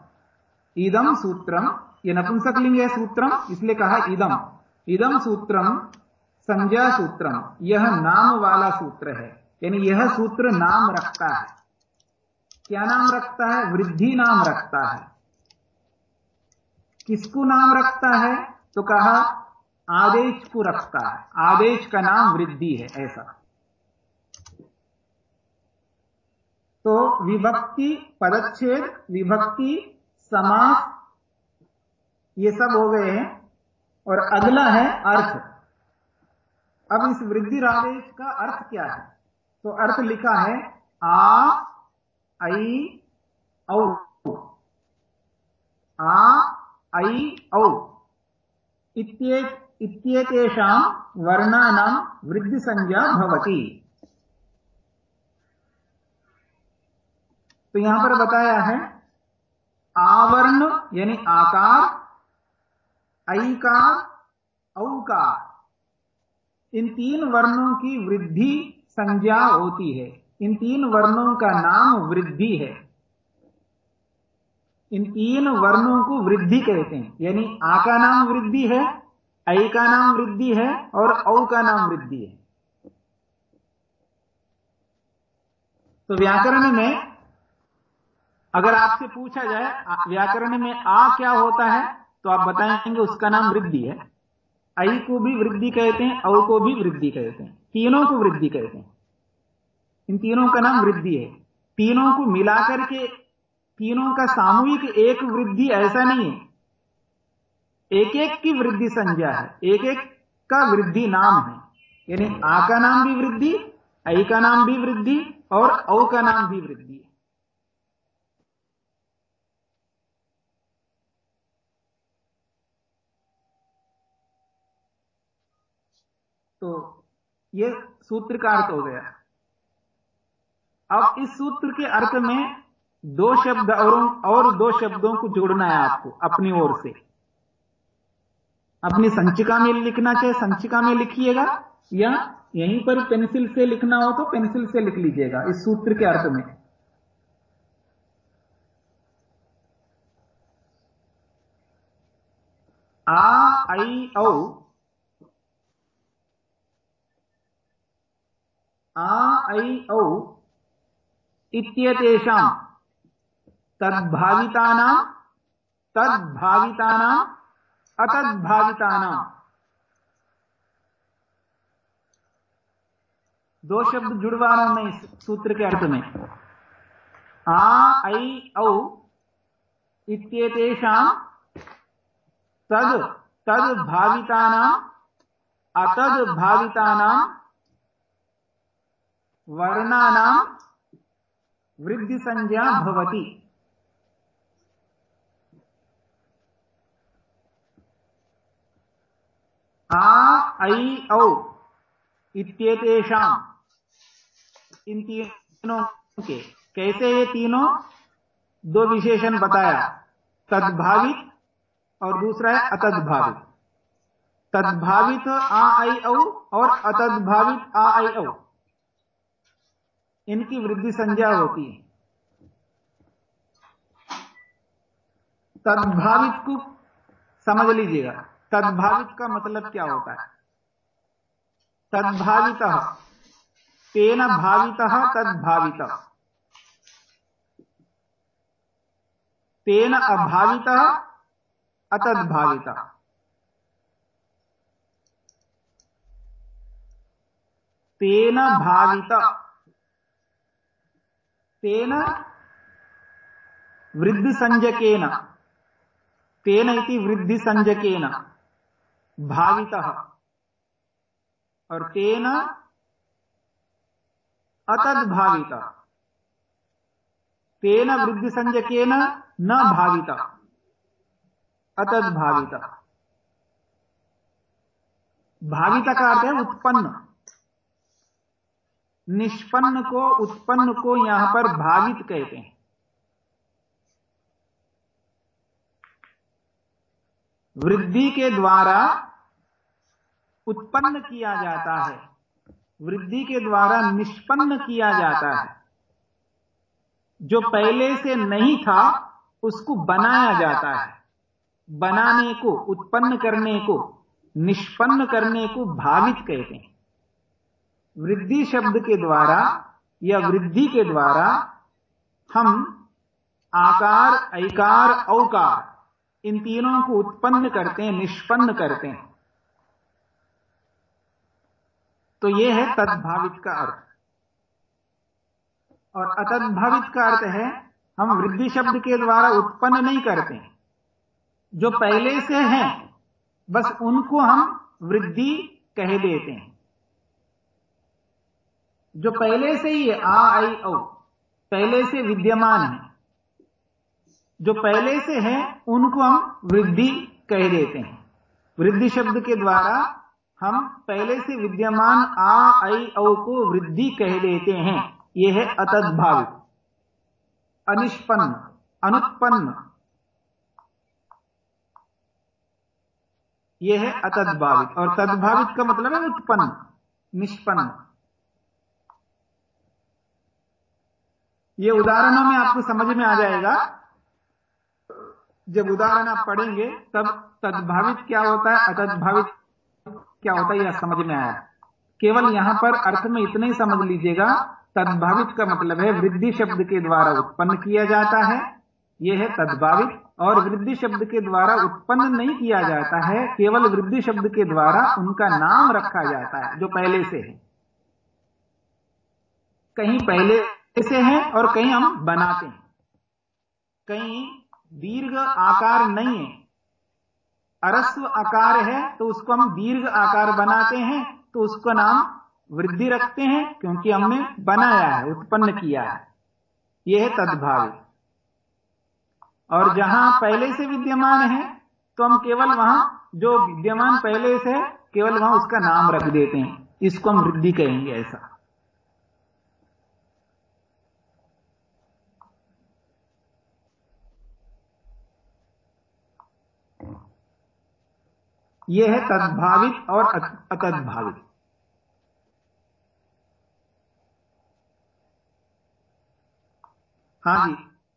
इदम सूत्रम ये नपुंसकलिंग है सूत्रम इसलिए कहा इदम इदम सूत्रम संज्ञा सूत्रम यह नाम वाला सूत्र है। यानी यह सूत्र नाम रखता है। क्या नाम रखता है? वृद्धि नाम रखता है। किसको नाम रखता है? तो कहा, आदेश को रखता है। आदेश का नाम वृद्धि है, ऐसा। तो विभक्ति, पदच्छेद, विभक्ति समास, ये सब हो गए हैं, और अगला है अर्थ। अब इस वृद्धि रावेश का अर्थ क्या है? तो अर्थ लिखा है, आ, ऐ, औ। आ, ऐ, औ। इत्येतेषां वर्णानां वृद्धिसंज्ञा भवति। तो यहाँ पर बताया है आवर्ण, यानी आकार, ऐकार, औकार। इन तीन वर्णों की वृद्धि संज्ञा होती है। इन तीन वर्णों का नाम वृद्धि है। इन तीन वर्णों को वृद्धि कहते हैं। यानी आ का नाम वृद्धि है, ऐ का नाम वृद्धि है और औ का नाम वृद्धि है। तो व्याकरण में अगर आपसे पूछा जाए व्याकरण में आ क्या होता है तो आप बताएँगे उसका नाम वृद्धि है। ऐ को भी वृद्धि कहते हैं, औ को भी वृद्धि कहते हैं। तीनों को वृद्धि कहते हैं। इन तीनों का नाम वृद्धि है। तीनों को मिलाकर के, तीनों का सामूहिक एक वृद्धि ऐसा नहीं है। एक एक की वृद्धि संज्ञा है। एक एक का वृद्धि नाम है। यानी आ का नाम भी वृद्धि ऐ का नाम भी वृद्धि और औ का नाम भी वृद्धि है। तो ये सूत्र का अर्थ हो गया। अब इस सूत्र के अर्थ में दो शब्द और और दो शब्दों को जोड़ना है आपको अपनी ओर से। अपनी संचिका में लिखना चाहे संचिका में लिखिएगा या यहीं पर पेंसिल से लिखना हो तो पेंसिल से लिख लीजिएगा इस सूत्र के अर्थ में। आ आई औ आई औ इत्यतेषां तद्भावितानां तद्भावितानाम् अतद्भावितानां। दो शब्द जुड़वा रहा हूँ मैं इस सूत्र के अर्थ में। आ, ऐ, औ इत्येतेषां तद तद भावितानां अतद भावितानां वर्णानां वृद्धि संज्ञा भवति। आ, ऐ, औ इन तीनों के। कैसे ये तीनों? दो विशेषण बताया। तद्भावित और दूसरा है अतद्भावित। तद्भावित आ आई औ और अतद्भावित आ आई औ। इनकी वृद्धि संज्ञा होती है। तद्भावित को समझ लीजिएगा। तद्भावित का मतलब क्या होता है? तद्भावित तेन भावित तद्भावित। तेन अभावित अतद्भावित। तेन भावित। तेन वृद्धिसंज्ञकेन तेन इति वृद्धिसंज्ञकेन भावितः। और तेन अतद्भावित। तेन वृद्धिसंज्ञकेन न भावित। अतद्भावित। भावित का अर्थ है उत्पन्न। निष्पन्न को, उत्पन्न को यहाँ पर भावित कहते हैं। वृद्धि के द्वारा उत्पन्न किया जाता है। वृद्धि के द्वारा निष्पन्न किया जाता है। जो पहले से नहीं था, उसको बनाया जाता है। बनाने को, उत्पन्न करने को, निष्पन्न करने को भावित कहते हैं। वृद्धि शब्द के द्वारा या वृद्धि के द्वारा हम आकार, ऐकार, औकार, इन तीनों को उत्पन्न करते हैं, निष्पन्न करते हैं। तो यह है तद्भावित का अर्थ। और अतद्भावित का अर्थ है, हम वृद्धि शब्द के द्वारा उत्पन्न नहीं करते जो पहले से हैं, बस उनको हम वृद्धि कह देते हैं। जो पहले से ही है, आ, आई, औ, पहले से विद्यमान है। जो पहले से है, उनको हम वृद्धि कह देते हैं। वृद्धि शब्द के द्वारा हम पहले से विद्यमान आ, आई, औ को वृद्धि कह देते हैं। यह है अतद्भावित अनिष्पन्न, अनुत्पन्न। यह है अतद्भावित। और तद्भावित का मतलब है उत्पन्न, निष्पन्न। ये उदाहरणों में आपको समझ में आ जाएगा। जब उदाहरण आप पढ़ेंगे, तब तद्भावित क्या होता है, अतद्भावित क्या होता है, यह समझ में आया। केवल यहाँ पर अर्थ में इतना ही समझ लीजिएगा, तद्भावित का मतलब है वृद्धि शब्द के द्वारा उत्पन्न किया जाता है, यह है तद्भावित, और वृद्धि शब्द के द्वारा उत्पन्न नहीं किया जाता है, केवल वृद्धि शब्द के द्वारा उनका नाम रखा जाता है, जो पहले से है। कहीं पहले से है और कहीं हम बनाते हैं। कहीं दीर्घ आकार नहीं है। अरस्व आकार है तो उसको हम दीर्घ आकार बनाते हैं तो उसका नाम वृद्धि रखते हैं क्योंकि हमने बनाया है उत्पन्न किया है। यह है तद्भावी। और जहाँ पहले से विद्यमान है तो हम केवल वहाँ जो विद्यमान पहले से है केवल वहाँ उसका नाम रख देते हैं। इसको हम वृद्धि कहेंगे ऐसा। यह है तद्भावित और अतद्भावित। हाँ जी,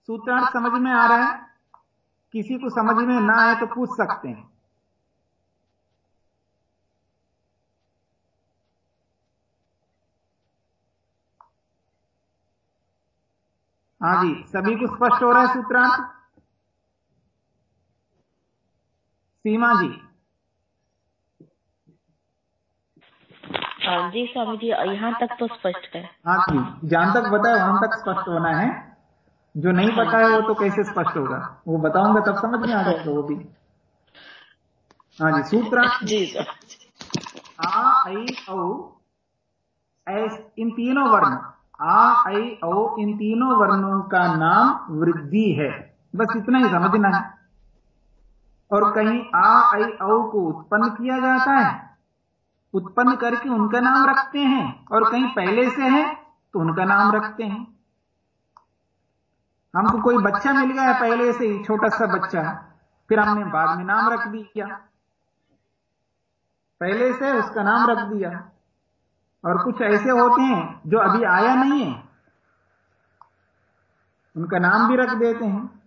सूत्रार्थ समझ में आ रहा है? किसी को समझ में ना आए तो पूछ सकते हैं। हाँ जी, सभी को स्पष्ट हो रहा है सूत्रार्थ? सीमा जी हाँ जी स्वामी जी यहाँ तक तो स्पष्ट है। हाँ जी जहाँ तक बताया वहाँ तक स्पष्ट होना है। जो नहीं पता है वो तो कैसे स्पष्ट होगा? वो बताऊँगा तब समझ में आ जाएगा वो भी। हाँ जी सूत्र जी आ आई औ इन तीनों वर्ण। आ आई औ इन तीनों वर्णों का नाम वृद्धि है। बस इतना ही समझना है। और कहीं आ आई औ को उत्पन्न किया जाता है उत्पन्न करके उनका नाम रखते हैं और कहीं पहले से है तो उनका नाम रखते हैं। हमको कोई बच्चा मिल गया है पहले से ही, छोटा सा बच्चा, फिर हमने बाद में नाम रख दिया। पहले से उसका नाम रख दिया। और कुछ ऐसे होते हैं जो अभी आया नहीं है, उनका नाम भी रख देते हैं।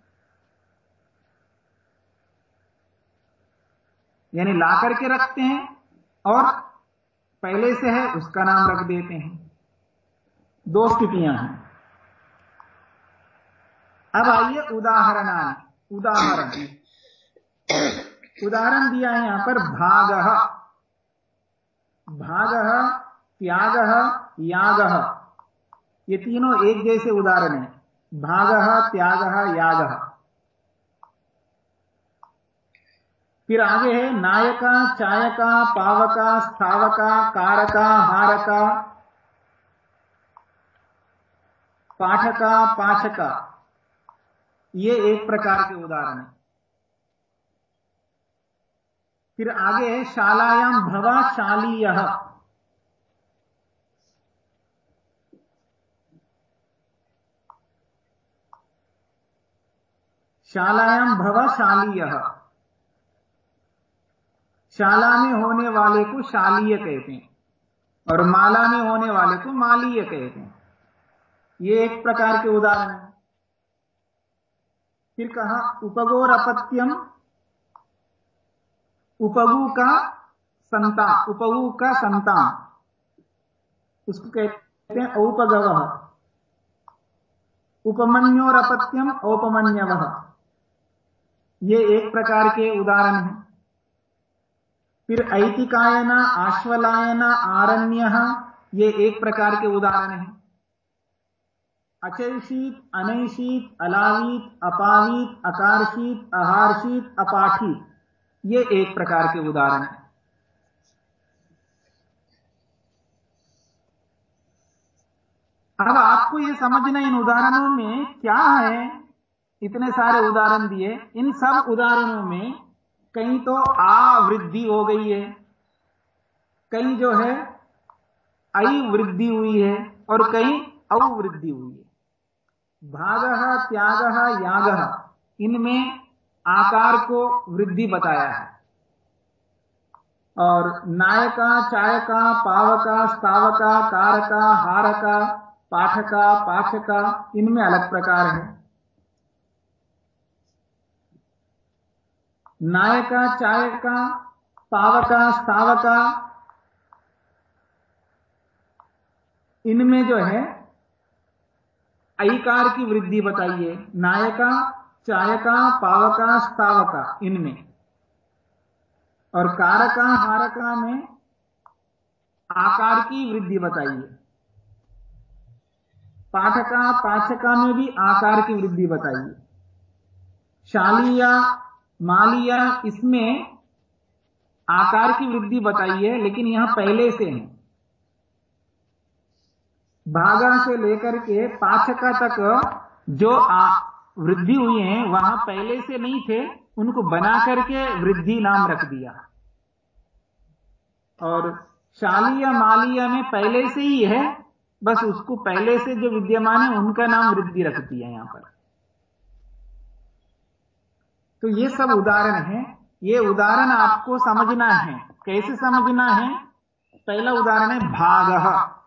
यानी ला करके रखते हैं और पहले से है, उसका नाम रख देते हैं। दो स्थितियाँ हैं। अब आइए उदाहरण उदाहरण। उदाहरण दिया है यहाँ पर, भाग। भाग, त्याग, याग। ये तीनों एक जैसे उदाहरण है। भाग, त्याग, याग। फिर आगे है, नायका, चायका, पावका, स्थावका, कारका, हारका, पाठका पाचका ये एक प्रकार के उदाहरण है। फिर आगे है शालायाम भवा शालीय। शालायाम भव शालीय। शाला में होने वाले को शालीय कहते हैं और माला में होने वाले को मालीय कहते हैं। ये एक प्रकार के उदाहरण है। फिर कहा उपगोर अपत्यम उपगु का संतान, उपगु का संतान। उसको कहते हैं औपगव। उपमन्योर अपत्यम औपमन्यव। ये एक प्रकार के उदाहरण हैं। फिर ऐतिकायना, आश्वलायना, आरण्य, ये एक प्रकार के उदाहरण हैं। अचयशीत अनैशीत अलावीत, अपावीत, अकारशीत, अहारशीत, अपाठित, ये एक प्रकार के उदाहरण है। अब आपको ये समझना इन उदाहरणों में क्या है? इतने सारे उदाहरण दिए। इन सब उदाहरणों में कहीं तो आवृद्धि हो गई है। कहीं जो है, आई वृद्धि हुई है और कहीं अवृद्धि हुई है। भाग, त्याग, याग, इनमें आकार को वृद्धि बताया है। और नायका, चायका, पावका स्तावका कारका हारका, पाठका पाठका इनमें अलग प्रकार है। नायका, चायका, पावका स्तावका इनमें जो है अकार की वृद्धि बताइए। नायका, चायका, पावका स्तावका इनमें। और कारका, हारका में आकार की वृद्धि बताइए। पाठका पाचका में भी आकार की वृद्धि बताइए। शालिया मालिया, इसमें आकार की वृद्धि बताई है लेकिन यहाँ पहले से है। भागा से लेकर के पाचका तक जो वृद्धि हुई है, वहाँ पहले से नहीं थे, उनको बना करके वृद्धि नाम रख दिया। और शालिया, मालिया में पहले से ही है, बस उसको पहले से जो विद्यमान है, उनका नाम वृद्धि रख दिया यहाँ पर। तो ये सब उदाहरण है। ये उदाहरण आपको समझना है। कैसे समझना है? पहला उदाहरण है भाग।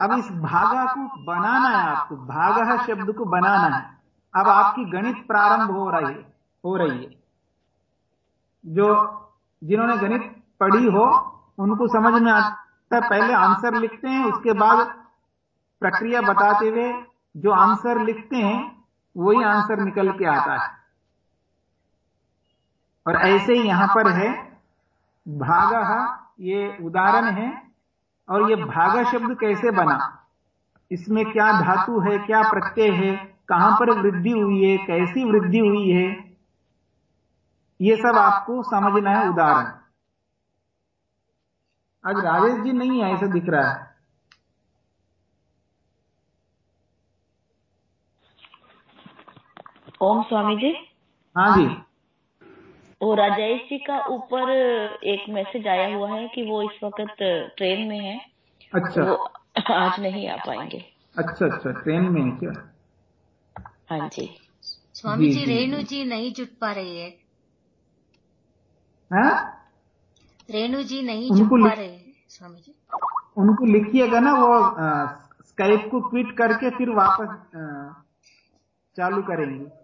अब इस भागा को बनाना है आपको। भागा शब्द को बनाना है। अब आपकी गणित प्रारंभ हो रही, है हो रही है। जो, जिन्होंने गणित पढ़ी हो, उनको समझ में आता है। पहले आंसर लिखते हैं, उसके बाद प्रक्रिया बताते हुए जो आंसर लिखते हैं, वही आंसर निकल के आता है। और ऐसे ही यहाँ पर है भागा ये उदाहरण है और ये भागा शब्द कैसे बना? इसमें क्या धातु है क्या प्रत्यय है कहाँ पर वृद्धि हुई है कैसी वृद्धि हुई है? ये सब आपको समझना है उदाहरण। आज राजेश जी नहीं है ऐसा दिख रहा है। ओम स्वामी जी। हाँ जी। वो राजेश जी का ऊपर एक मैसेज आया हुआ है कि वो इस वक्त ट्रेन में है। अच्छा। वो आज नहीं आ पाएँगे। अच्छा अच्छा ट्रेन में है क्या? हाँ जी। स्वामी जी, जी जी। रेणु जी। नहीं जुट पा रही है। हैं? रेणु जी नहीं जुट पा रहे हैं स्वामी जी। उनको लिखिएगा ना वो स्काइप को क्विट करके फिर वापस अ, चालू करेंगे।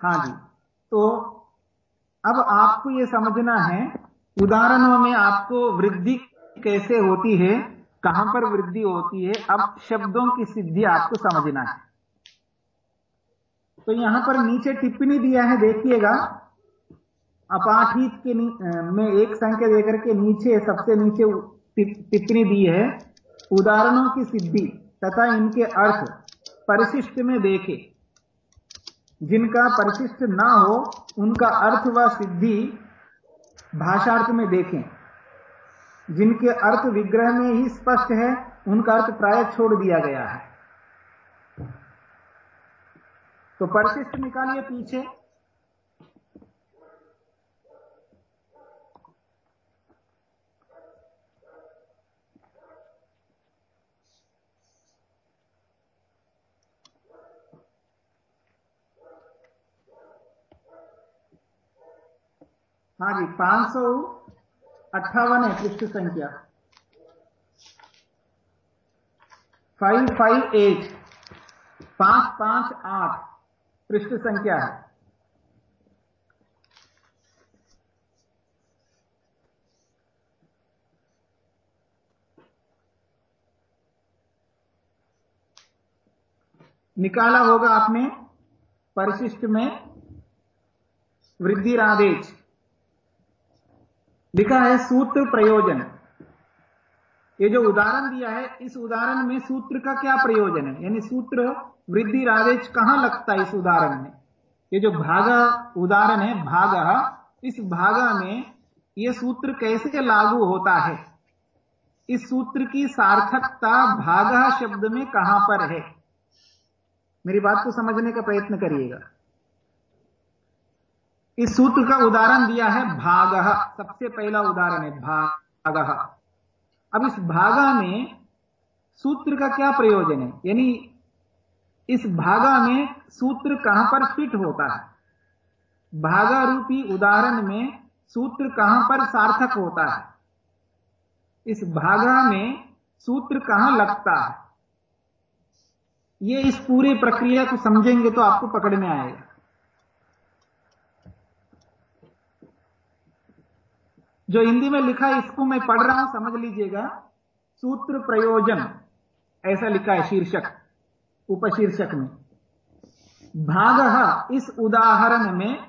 हाँ जी। तो अब आपको ये समझना है उदाहरणों में आपको वृद्धि कैसे होती है कहाँ पर वृद्धि होती है अब शब्दों की सिद्धि आपको समझना है। तो यहाँ पर नीचे टिप्पणी दिया है देखिएगा। अपाठित के में एक संख्या देकर के नीचे सबसे नीचे टिप्पणी दी है। उदाहरणों की सिद्धि तथा इनके अर्थ परिशिष्ट में देखे। जिनका परिशिष्ट ना हो, उनका अर्थ व सिद्धि भाषार्थ में देखें। जिनके अर्थ विग्रह में ही स्पष्ट है, उनका अर्थ प्राय छोड़ दिया गया है। तो परिशिष्ट निकालिए पीछे। हाँ जी, पाँच सौ अट्ठावन है पृष्ठ संख्या। फाइव फाइव एट पाँच पाँच, आठ पृष्ठ संख्या है। निकाला होगा आपने, परिशिष्ट में वृद्धि आदेश लिखा है सूत्र प्रयोजन। ये जो उदाहरण दिया है, इस उदाहरण में सूत्र का क्या प्रयोजन है? यानी सूत्र वृद्धि आदेश कहाँ लगता है इस उदाहरण में? ये जो भागा उदाहरण है, भागा, इस भागा में ये सूत्र कैसे लागू होता है? इस सूत्र की सार्थकता भागा शब्द में कहाँ पर है? मेरी बात को समझने का प्रयत्न करिएगा। इस सूत्र का उदाहरण दिया है भाग। सबसे पहला उदाहरण है भाग। अब इस भागा में सूत्र का क्या प्रयोजन है? यानी इस भागा में सूत्र कहाँ पर फिट होता है? भागा रूपी उदाहरण में सूत्र कहाँ पर सार्थक होता है? इस भागा में सूत्र कहाँ लगता है? ये इस पूरी प्रक्रिया को समझेंगे तो आपको पकड़ में आएगा। जो हिंदी में लिखा है, इसको मैं पढ़ रहा हूँ, समझ लीजिएगा। सूत्र प्रयोजन, ऐसा लिखा है शीर्षक, उपशीर्षक में। भाग, इस उदाहरण में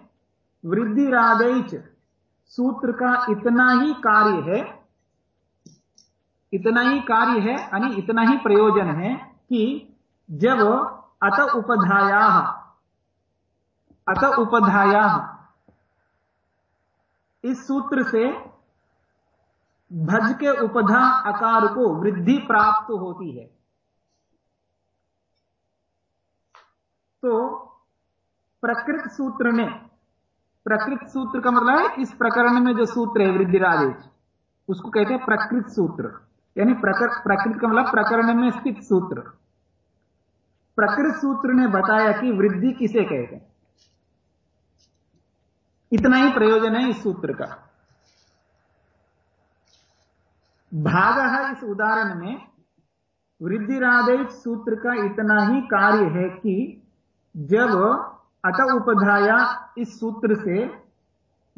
वृद्धि रादेच सूत्र का इतना ही कार्य है, इतना ही कार्य है, यानी इतना ही प्रयोजन है कि जब अत उपधाया अत उपधाया इस सूत्र से भज के उपधा आकार को वृद्धि प्राप्त होती है। तो प्रकृत सूत्र ने प्रकृत सूत्र का मतलब है इस प्रकरण में जो सूत्र है वृद्धिरादेश उसको कहते हैं प्रकृत सूत्र। यानी प्रकृत का मतलब प्रकरण में स्थित सूत्र। प्रकृत सूत्र ने बताया कि वृद्धि किसे कहते हैं? इतना ही प्रयोजन है इस सूत्र का। भाग है इस उदाहरण में, वृद्धिरादेश सूत्र का इतना ही कार्य है कि जब अत उपधाया इस सूत्र से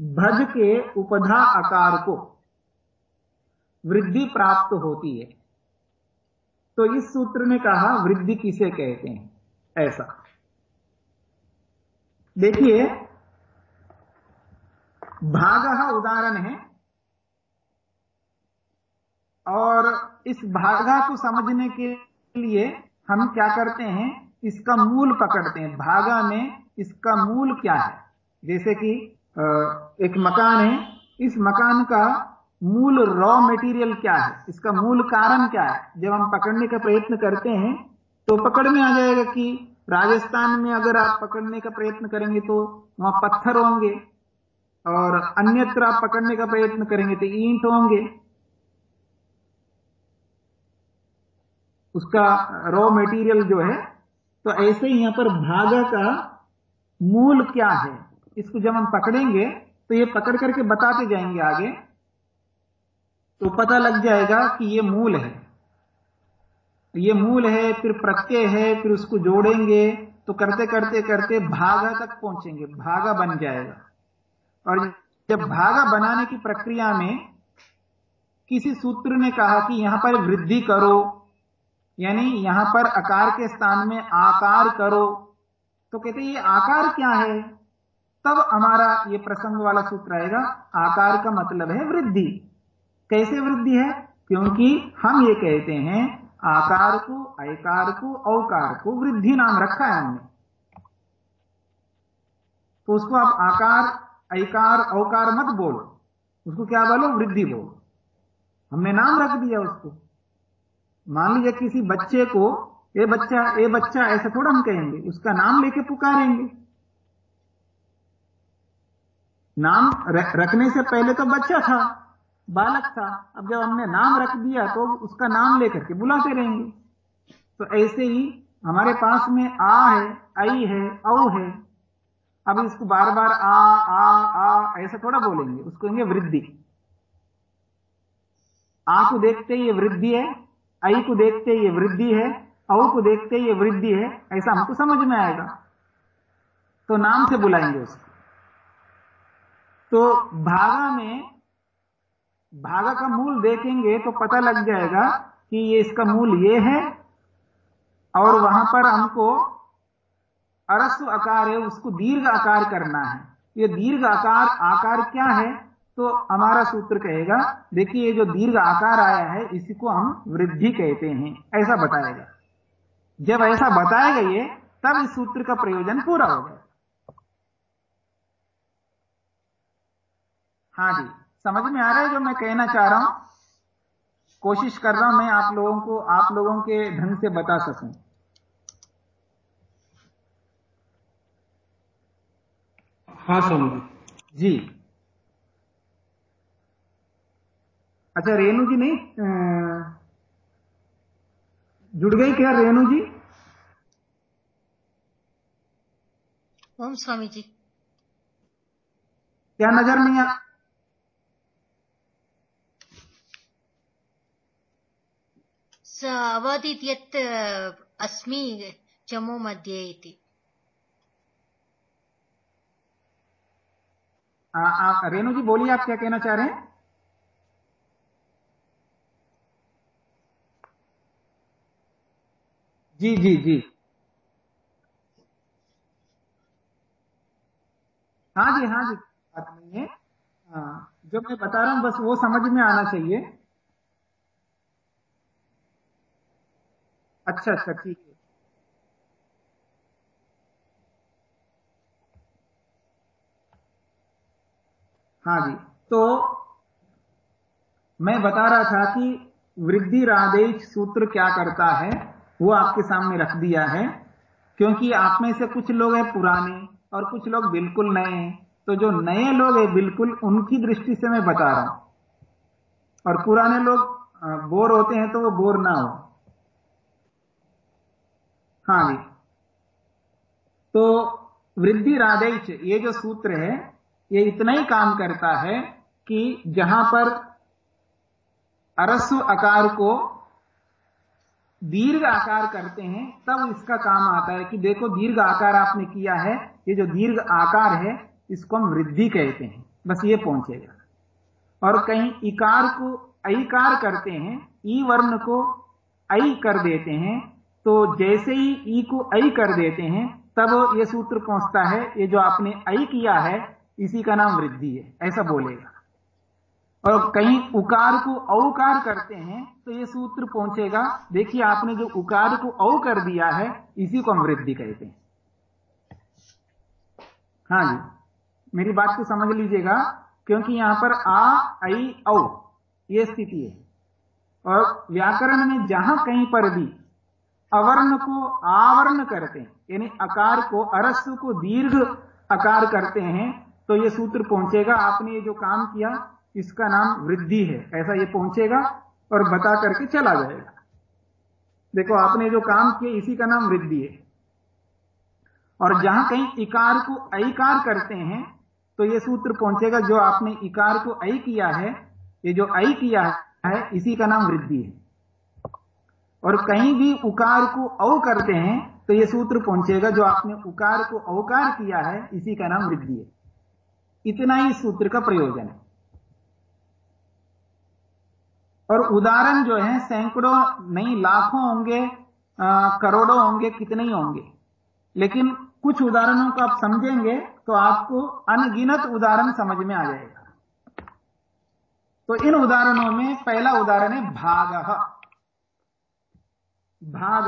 भज के उपधा आकार को वृद्धि प्राप्त होती है। तो इस सूत्र ने कहा, वृद्धि किसे कहते हैं? ऐसा। देखिए भाग उदाहरण है। और इस भागा को समझने के लिए हम क्या करते हैं, इसका मूल पकड़ते हैं। भागा में इसका मूल क्या है? जैसे कि एक मकान है। इस मकान का मूल रॉ मटेरियल क्या है? इसका मूल कारण क्या है? जब हम पकड़ने का प्रयत्न करते हैं तो पकड़ में आ जाएगा कि राजस्थान में अगर आप पकड़ने का प्रयत्न करेंगे तो वहाँ पत्थर होंगे। और अन्यत्र आप पकड़ने का प्रयत्न करेंगे तो ईंट होंगे। उसका रॉ मटेरियल जो है तो ऐसे ही यहाँ पर भागा का मूल क्या है? इसको जब हम पकड़ेंगे तो ये पकड़ करके बताते जाएँगे आगे तो पता लग जाएगा कि ये मूल है। ये मूल है, फिर प्रत्यय है, फिर उसको जोड़ेंगे तो करते करते करते भागा तक पहुँचेंगे, भागा बन जाएगा। और जब भागा बनाने की प्रक्रिया में किसी सूत्र ने कहा कि यहाँ पर वृद्धि करो, यानी यहाँ पर आकार के स्थान में आकार करो तो कहते ये आकार क्या है? तब हमारा ये प्रसंग वाला सूत्र आएगा, आकार का मतलब है वृद्धि। कैसे वृद्धि है? क्योंकि हम ये कहते हैं, आकार को अकार को औकार को वृद्धि नाम रखा है हमने। तो उसको आप आकार अकार औकार मत बोलो। उसको क्या बोलो? वृद्धि बोलो। हमने नाम रख दिया उसको। मान लीजिए किसी बच्चे को, ए बच्चा ए बच्चा, ऐसा थोड़ा हम कहेंगे। उसका नाम लेके पुकारेंगे। नाम रखने से पहले तो बच्चा था, बालक था। अब जब हमने नाम रख दिया तो उसका नाम लेकर के बुलाते रहेंगे। तो ऐसे ही हमारे पास में आ है, आई है, औ है। अब इसको बार बार आ आ आ ऐसा थोड़ा बोलेंगे। उसको कहेंगे वृद्धि। आ को देखते ये वृद्धि है आई को देखते ये वृद्धि है औ को देखते ये वृद्धि है ऐसा हमको समझ में आएगा। तो नाम से बुलाएँगे उसको। तो भागा में भागा का मूल देखेंगे तो पता लग जाएगा कि ये इसका मूल ये है और वहाँ पर हमको अरस्व आकार है, उसको दीर्घ आकार करना है। ये दीर्घ आकार आकार क्या है? तो हमारा सूत्र कहेगा, देखिए ये जो दीर्घ आकार आया है इसी को हम वृद्धि कहते हैं। ऐसा बताएगा। जब ऐसा बताएगा ये, तब इस सूत्र का प्रयोजन पूरा हो हाँ जी, समझ में आ रहा है जो मैं कहना चाह रहा हूँ? कोशिश कर रहा हूँ मैं आप लोगों को, आप लोगों के ढंग से बता सकूँ। हाँ समझ जी। अच्छा रेणु जी नहीं जुड़ गई क्या रेणु जी? ओम स्वामी जी। क्या नज़र नहीं आ स अवदित् यत् अस्मि चमो मध्ये इति। रेणु जी, बोलिए आप क्या कहना चाह रहे हैं? जी जी जी। हाँ जी हाँ जी, बात नहीं है। जो मैं बता रहा हूँ, बस वो समझ में आना चाहिए। अच्छा अच्छा ठीक है। हाँ जी। तो मैं बता रहा था कि वृद्धि रादेश सूत्र क्या करता है, वो आपके सामने रख दिया है, क्योंकि आप में से कुछ लोग हैं पुराने और कुछ लोग बिल्कुल नए हैं। तो जो नए लोग हैं बिल्कुल, उनकी दृष्टि से मैं बता रहा हूँ। और पुराने लोग बोर होते हैं तो वो बोर ना हो। हाँ जी। तो वृद्धि राधेश, ये जो सूत्र है ये इतना ही काम करता है कि जहाँ पर अरस्व आकार को दीर्घ आकार करते हैं, तब इसका काम आता है कि देखो दीर्घ आकार आपने किया है, ये जो दीर्घ आकार है, इसको हम वृद्धि कहते हैं। बस ये पहुंचेगा। और कहीं इकार को अकार करते हैं, ई वर्ण को आई कर देते हैं तो जैसे ही ई को आई कर देते हैं, तब यह सूत्र पहुँचता है, ये जो आपने आई किया है इसी का नाम वृद्धि है ऐसा बोलेगा। और कहीं उकार को औकार करते हैं तो यह सूत्र पहुंचेगा देखिए आपने जो उकार को औ कर दिया है इसी को हम वृद्धि कहते हैं। हाँ जी मेरी बात को समझ लीजिएगा क्योंकि यहाँ पर आ आई औ ये स्थिति है। और व्याकरण में जहाँ कहीं पर भी अवर्ण को आवर्ण करते हैं यानी अकार को अरस्व को दीर्घ अकार करते हैं तो ये सूत्र पहुंचेगा, आपने ये जो काम किया, इसका नाम वृद्धि है। ऐसा ये पहुंचेगा और बता करके चला जाएगा। देखो, आपने जो काम किया, इसी का नाम वृद्धि है। और जहाँ कहीं इकार को अकार करते हैं तो ये सूत्र पहुंचेगा, जो आपने इकार को ऐ किया है, ये जो ऐ किया है, इसी का नाम वृद्धि है। और कहीं भी उकार को औ करते हैं तो ये सूत्र पहुंचेगा, जो आपने उकार को अवकार किया है, इसी का नाम वृद्धि है। इतना ही सूत्र का प्रयोजन है। और उदाहरण जो है, सैकड़ों, नहीं, लाखों होंगे करोड़ों होंगे, कितने ही होंगे। लेकिन कुछ उदाहरणों को आप समझेंगे तो आपको अनगिनत उदाहरण समझ में आ जाएगा। तो इन उदाहरणों में पहला उदाहरण है भाग। भाग।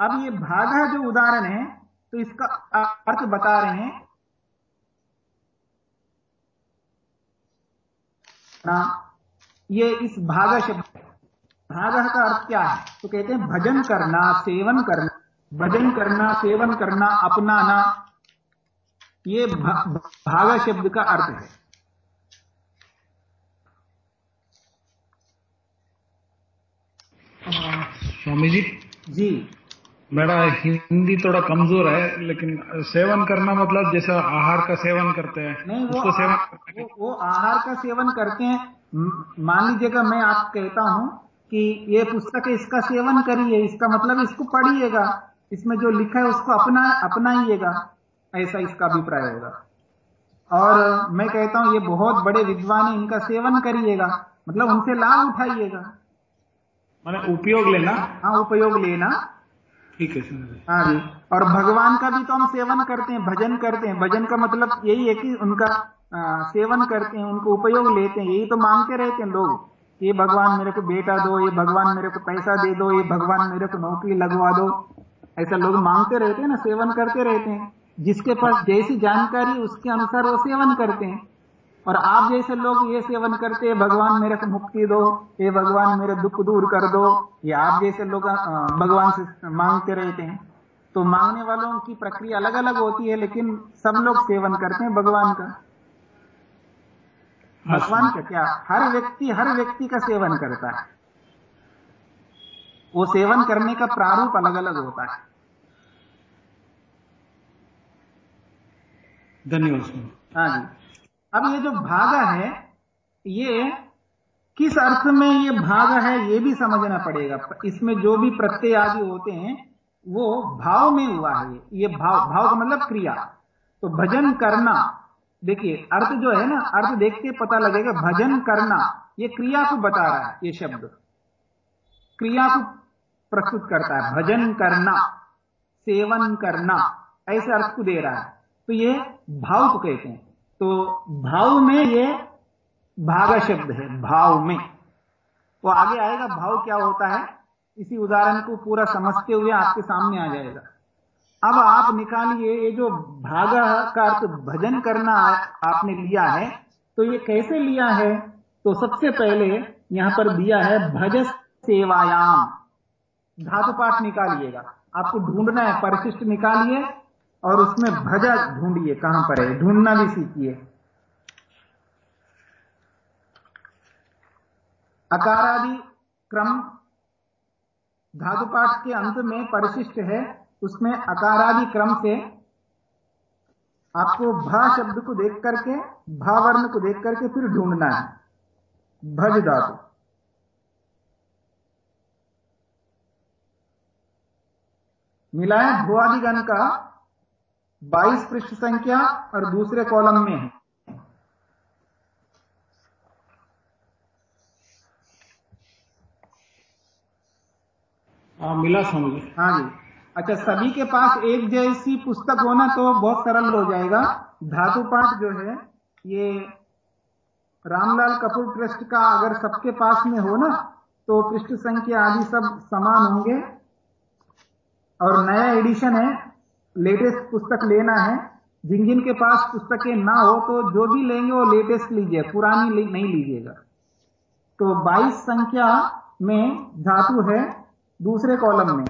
अब ये भाग जो उदाहरण है तो इसका अर्थ बता रहे हैं ना ये इस भाग शब्द भाग का अर्थ क्या है? तो कहते हैं भजन करना सेवन करना भजन करना सेवन करना अपनाना ये भागा शब्द का अर्थ है। स्वामी जी। जी। मेरा हिंदी थोड़ा कमज़ोर है लेकिन सेवन करना मतलब जैसा आहार का सेवन करते हैं नहीं वो उसको सेवन करते वो, वो आहार का सेवन करते हैं। मान लीजिएगा मैं आप कहता हूँ कि ये पुस्तक है इसका सेवन करिए इसका मतलब इसको पढ़िएगा इसमें जो लिखा है उसको अपना अपनाइएगा ऐसा इसका अभिप्राय होगा। और मैं कहता हूँ ये बहुत बड़े विद्वान है इनका सेवन करिएगा मतलब उनसे लाभ उठाइएगा। मैंने उपयोग लेना। हाँ उपयोग लेना। ठीक है हाँ जी। और भगवान का भी तो हम सेवन करते हैं भजन करते हैं। भजन का मतलब यही है कि उनका आ, सेवन करते हैं उनको उपयोग लेते हैं। यही तो मांगते रहते हैं लोग। ये भगवान मेरे को बेटा दो ये भगवान मेरे को पैसा दे दो ये भगवान मेरे को नौकरी लगवा दो। ऐसा लोग मांगते रहते हैं ना सेवन करते रहते हैं। जिसके पास जैसी जानकारी उसके अनुसार वो सेवन करते हैं। और आप जैसे लोग ये सेवन करते हैं भगवान मेरे को मुक्ति दो ये भगवान मेरे दुख दूर कर दो ये आप जैसे लोग भगवान से मांगते रहते हैं। तो मांगने वालों की प्रक्रिया अलग अलग होती है लेकिन सब लोग सेवन करते हैं भगवान का। भगवान का क्या? हर व्यक्ति हर व्यक्ति का सेवन करता है। वो सेवन करने का प्रारूप अलग अलग होता है। धन्यवाद हाँ जी। अब ये जो भागा है। ये किस अर्थ में ये भाग है ये भी समझना पड़ेगा। इसमें जो भी प्रत्यय आदि होते हैं वो भाव में हुआ है ये। भाव भाव का मतलब क्रिया। तो भजन करना। देखिए अर्थ जो है ना अर्थ देख के पता लगेगा भजन करना। ये क्रिया को बता रहा है ये शब्द। क्रिया को प्रस्तुत करता है भजन करना सेवन करना ऐसे अर्थ को दे रहा है। तो ये भाव को कहते हैं। तो भाव में ये भागा शब्द है, भाव में। तो आगे आएगा, भाव क्या होता है? इसी उदाहरण को पूरा समझते हुए आपके सामने आ जाएगा। अब आप निकालिए, ये जो भागा का अर्थ भजन करना आपने लिया है तो ये कैसे लिया है? तो सबसे पहले यहाँ पर दिया है भज सेवायाम। धातु पाठ निकालिएगा। आपको ढूंढना है, परिशिष्ट निकालिए। और उसमें भजा ढूंढिए, कहाँ पर है? ढूंढना भी सीखिए। अकारादि क्रम धातु पाठ के अंत में परिशिष्ट है। उसमें अकारादि क्रम से आपको भा शब्द को देख करके, भा वर्ण को देख करके फिर ढूंढना है। भज धातु। मिला है भुआदिगण का 22 पृष्ठ संख्या और दूसरे कॉलम में है। हाँ मिला समझ हाँ जी। अच्छा सभी के पास एक जैसी पुस्तक होना तो बहुत सरल हो जाएगा। धातु पाठ जो है ये रामलाल कपूर ट्रस्ट का अगर सबके पास में हो ना तो पृष्ठ संख्या आदि सब समान होंगे। और नया एडिशन है लेटेस्ट पुस्तक लेना है। जिन जिन के पास पुस्तकें ना हो तो जो भी लेंगे, वो लेटेस्ट लीजिए, पुरानी नहीं लीजिएगा। तो 22 संख्या में धातु है, दूसरे कॉलम में।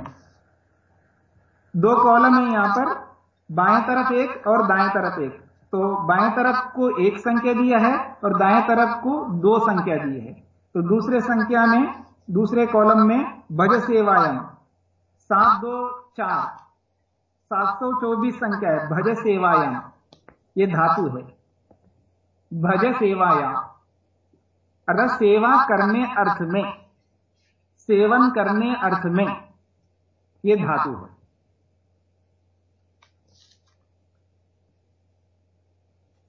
दो कॉलम है यहाँ पर, बाएँ तरफ़ एक और दाएँ तरफ़ एक। तो बाएँ तरफ़ को एक संख्या दिया है, और दाएँ तरफ़ को दो संख्या दी है। तो दूसरे संख्या में, दूसरे कॉलम में, भज सेवायम। सात, दो, चार। सात सौ चौबीस संख्या है, भज सेवायम ये धातु है। भज सेवाया। अर्थात सेवा करने अर्थ में, सेवन करने अर्थ में यह धातु है।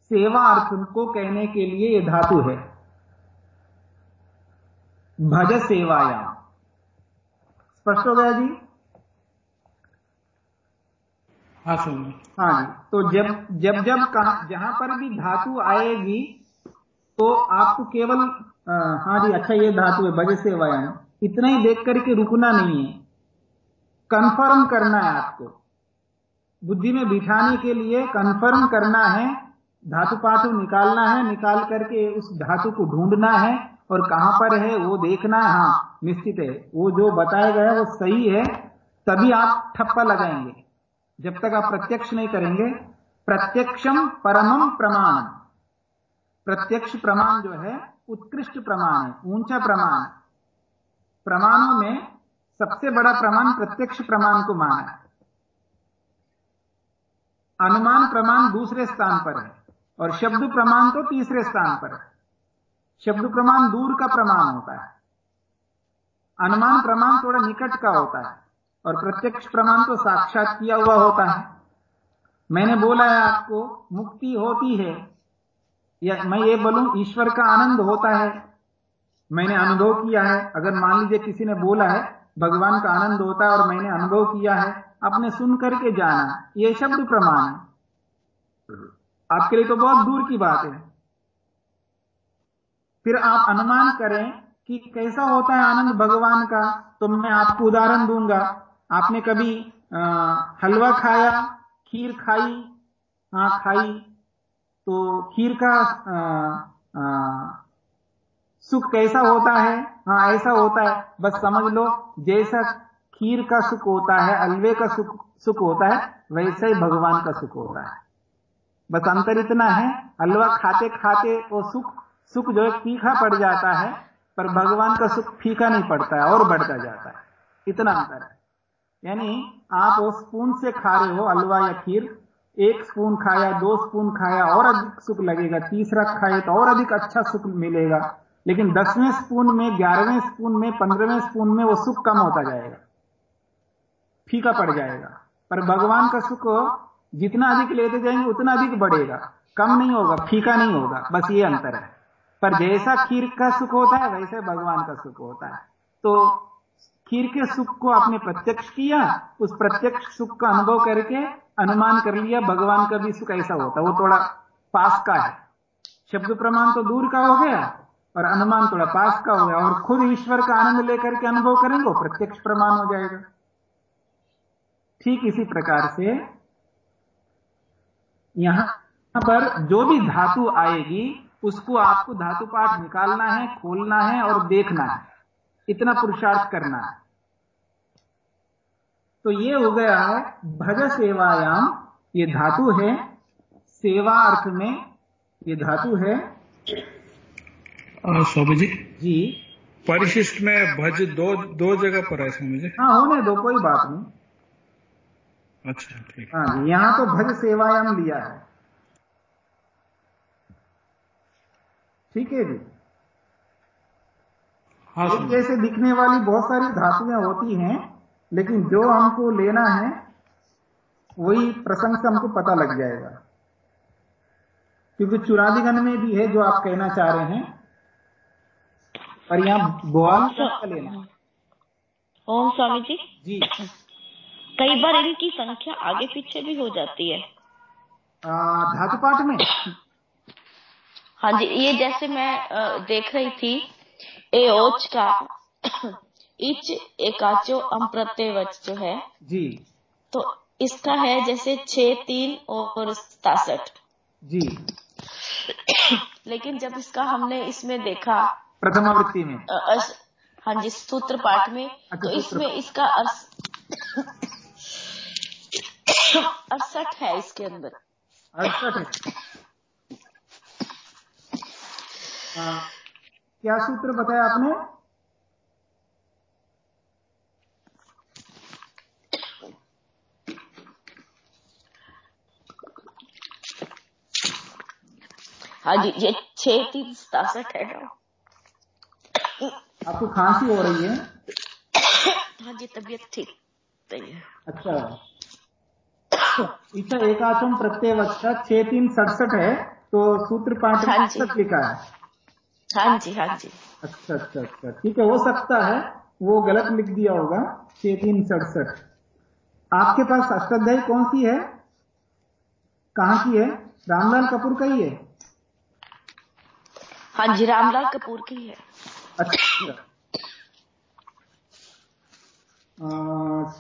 सेवा अर्थ को कहने के लिए यह धातु है। भज सेवाया। स्पष्ट हो गया जी? हाँ हाँ तो जब जब जब कहा जहाँ पर भी धातु आएगी तो आपको केवल आ, हाँ जी अच्छा ये धातु है बजे से सेवाया इतना ही देख करके रुकना नहीं है। कंफर्म करना है आपको। बुद्धि में बिठाने के लिए कंफर्म करना है धातु पाठु निकालना है निकाल करके उस धातु को ढूंढना है और कहाँ पर है वो देखना है। हाँ निश्चित है। वो जो बताया गया वो सही है तभी आप ठप्पा लगाएँगे। जब तक आप प्रत्यक्ष नहीं करेंगे प्रत्यक्षम परमम प्रमाण। प्रत्यक्ष प्रमाण जो है, उत्कृष्ट प्रमाण है, ऊँचा प्रमाण प्रमाणों में सबसे बड़ा प्रमाण प्रत्यक्ष प्रमाण को माना है। अनुमान प्रमाण दूसरे स्थान पर है, और शब्द प्रमाण तो तीसरे स्थान पर है। शब्द प्रमाण दूर का प्रमाण होता है। अनुमान प्रमाण थोड़ा निकट का होता है। और प्रत्यक्ष प्रमाण तो साक्षात किया हुआ होता है। मैंने बोला है, आपको मुक्ति होती है। या मैं ये बोलूँ, ईश्वर का आनंद होता है। मैंने अनुभव किया है। अगर मान लीजिए किसी ने बोला है, भगवान का आनंद होता है और मैंने अनुभव किया है, आपने सुन करके जाना। ये शब्द प्रमाण है। आपके लिए तो बहुत दूर की बात है। फिर आप अनुमान करें कि कैसा होता है आनंद भगवान का तो मैं आपको उदाहरण दूँगा। आपने कभी आ, हलवा खाया खीर खाई हाँ खाई? तो खीर का आ, आ, सुख कैसा होता है? हाँ? ऐसा होता है। बस समझ लो जैसा खीर का सुख होता है अलवे का सुख सुख होता है वैसा ही भगवान का सुख होता है। बस अंतर इतना है हलवा खाते खाते वो सुख सुख जो है तीखा पड़ जाता है पर भगवान का सुख फीका नहीं पड़ता है और बढ़ता जाता है। इतना अंतर है। यानी आप वो स्पून से खा रहे हो हलवा या खीर। एक स्पून खाया दो स्पून खाया और अधिक सुख लगेगा। तीसरा खाए तो और अधिक अच्छा सुख मिलेगा। लेकिन दसवें स्पून में ग्यारहवें स्पून में पंद्रहवें स्पून में वो सुख कम होता जाएगा। फीका पड़ जाएगा। पर भगवान का सुख जितना अधिक लेते जाएँगे उतना अधिक बढ़ेगा। कम नहीं होगा फीका नहीं होगा। बस ये अंतर है। पर जैसा खीर का सुख होता है वैसे भगवान का सुख होता है। तो खीर के सुख को आपने प्रत्यक्ष किया, उस प्रत्यक्ष सुख का अनुभव करके अनुमान कर लिया, भगवान का भी सुख ऐसा होता वो थोड़ा पास का है। शब्द प्रमाण तो दूर का हो गया और अनुमान थोड़ा पास का हो गया और खुद ईश्वर का आनंद लेकर के अनुभव करेंगे, वो प्रत्यक्ष प्रमाण हो जाएगा। ठीक इसी प्रकार से यहाँ पर जो भी धातु आएगी, उसको आपको धातु पाठ निकालना है, खोलना है और देखना है। इतना पुरुषार्थ करना है। तो ये हो गया है भज सेवायाम। ये धातु है। सेवा अर्थ में ये धातु है। स्वामी जी जी। परिशिष्ट में भज दो दो जगह पर है स्वामी जी। हाँ होने दो कोई बात नहीं। अच्छा ठीक। हाँ यहाँ तो भज सेवायाम लिया है। ठीक है जी। हाँ जैसे दिखने वाली बहुत सारी धातुएँ होती हैं लेकिन जो हमको लेना है वही प्रसंग से हमको पता लग जाएगा। क्योंकि चुरादिगण में भी है जो आप कहना चाह रहे हैं। और यहाँ बोआल का लेना ओम स्वामी जी। जी कई बार इनकी संख्या आगे पीछे भी हो जाती है। धातु पाठ में? हाँ जी ये जैसे मैं देख रही थी एओच का इच एकाचो अम प्रत्यय जो है जी। तो इसका है जैसे छह तीन और सतासठ। जी। लेकिन जब इसका हमने इसमें देखा प्रथमावृत्ति में। अस- हाँ जी सूत्र पाठ में अच्छा, तो इसमें इसका अड़सठ है इसके अंदर। अड़सठ है। हाँ, क्या सूत्र बताया आपने? हाँ जी ये छह तीन सतासठ है। आपको खांसी हो रही है? हाँ जी तबीयत ठीक नहीं है। अच्छा। इच्छा एकाचम प्रत्यय वक्षा छह तीन सड़सठ है तो सूत्र पाठ हाँ जी। अड़सठ लिखा है। हाँ जी हाँ जी। अच्छा अच्छा अच्छा। ठीक है हो सकता है वो गलत लिख दिया होगा छह तीन सड़सठ। आपके पास अष्टाध्यायी कौन सी है? कहाँ की है? रामलाल कपूर का ही है। हाँ जी रामलाल कपूर की है। अच्छा।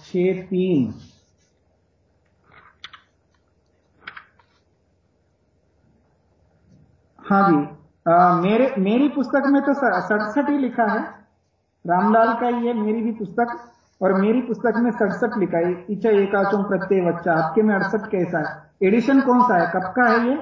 छह तीन। हाँ जी आ, मेरे मेरी पुस्तक में तो सड़सठ ही लिखा है। रामलाल का ही है मेरी भी पुस्तक। और मेरी पुस्तक में सड़सठ लिखा है। इच्छा एकाचों प्रत्यय बच्चा आपके में अड़सठ कैसा है? एडिशन कौन सा है? कब का है ये?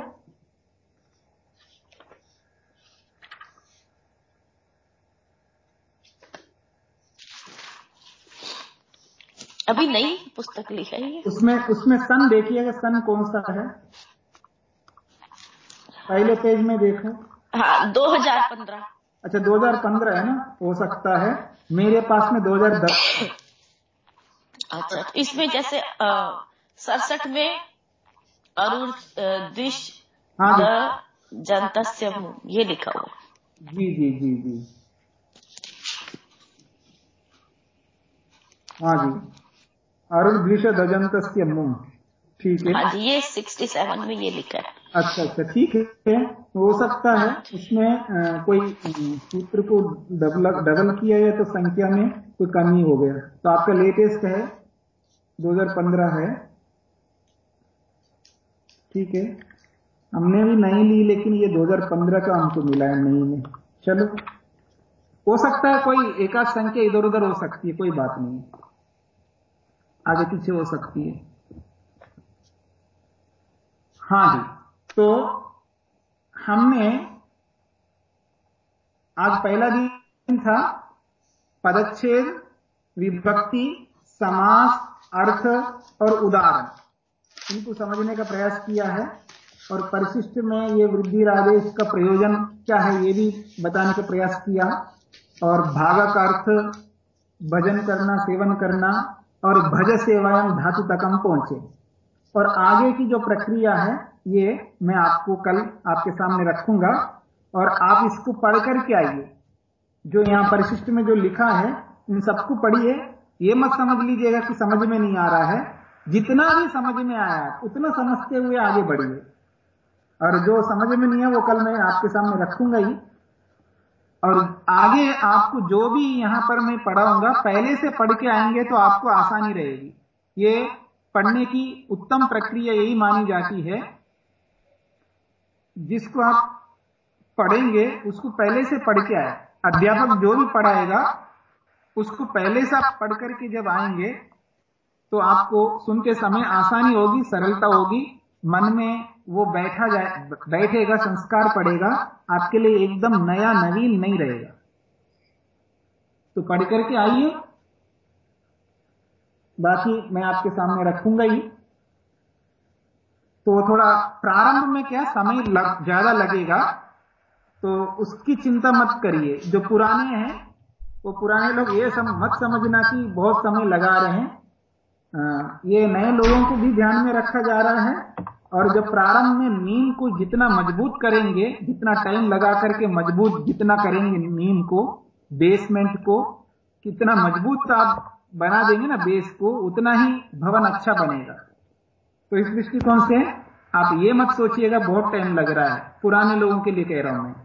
अभी नई पुस्तक लिखी है ये। उसमें उसमें सन देखिएगा सन कौन सा है। पहले पेज में देखो। हाँ 2015 अच्छा 2015 है ना? हो सकता है। मेरे पास में 2010 है। अच्छा तो इसमें जैसे सड़सठ में अरुण दिश हाँ जी। द जनतस्य ये लिखा हुआ। जी जी जी जी। हाँ जी। अरुण द्विष दजंत मुँह। ठीक है? हाँ जी ये 67 में ये लिखा है। अच्छा अच्छा ठीक है। हो सकता है उसमें कोई सूत्र को डबल डबल किया है तो संख्या में कोई कमी हो गया। तो आपका लेटेस्ट है 2015 है। ठीक है। हमने भी नहीं ली लेकिन ये 2015 का हमको मिला है नहीं में। चलो। हो सकता है कोई एकाध संख्या इधर उधर हो सकती है कोई बात नहीं। आगे पीछे हो सकती है। हाँ जी तो हमने आज पहला दिन था, पदच्छेद, विभक्ति, समास, अर्थ और उदाहरण। इनको समझने का प्रयास किया है और परिशिष्ट में ये वृद्धि आदेश का प्रयोजन क्या है, ये भी बताने का प्रयास किया। और भागा का अर्थ, भजन करना, सेवन करना और भज सेवाएँ धातु तक हम पहुँचे। और आगे की जो प्रक्रिया है, ये मैं आपको कल आपके सामने रखूँगा। और आप इसको पढ़ करके आइए। जो यहाँ परिशिष्ट में जो लिखा है इन सबको पढ़िए। ये मत समझ लीजिएगा कि समझ में नहीं आ रहा है। जितना भी समझ में आया, उतना समझते हुए आगे बढ़िए। और जो समझ में नहीं है, वो कल मैं आपके सामने रखूँगा ही। और आगे आपको जो भी यहाँ पर मैं पढ़ाऊँगा पहले से पढ़ के आएँगे तो आपको आसानी रहेगी। ये पढ़ने की उत्तम प्रक्रिया यही मानी जाती है। जिसको आप पढ़ेंगे उसको पहले से पढ़ के आए। अध्यापक जो भी पढ़ाएगा उसको पहले से आप पढ़ करके जब आएँगे तो आपको सुन के समय आसानी होगी सरलता होगी। मन में वो बैठा जाए बैठेगा संस्कार पड़ेगा आपके लिए एकदम नया नवीन नहीं रहेगा। तो पढ़ करके आइए। बाकी मैं आपके सामने रखूँगा ही। तो थोड़ा प्रारंभ में क्या समय लग, ज़्यादा लगेगा तो उसकी चिंता मत करिए। जो पुराने हैं वो पुराने लोग ये सम, मत समझना कि बहुत समय लगा रहे हैं। ये नए लोगों को भी ध्यान में रखा जा रहा है और जब प्रारंभ में नीम को जितना मज़बूत करेंगे, जितना टाइम लगा करके मज़बूत जितना करेंगे नीम को बेसमेंट को, कितना मज़बूत आप बना देंगे ना बेस को, उतना ही भवन अच्छा बनेगा। तो इस दृष्टिकोण से आप ये मत सोचिएगा, बहुत टाइम लग रहा है। पुराने लोगों के लिए कह रहा हूँ मैं।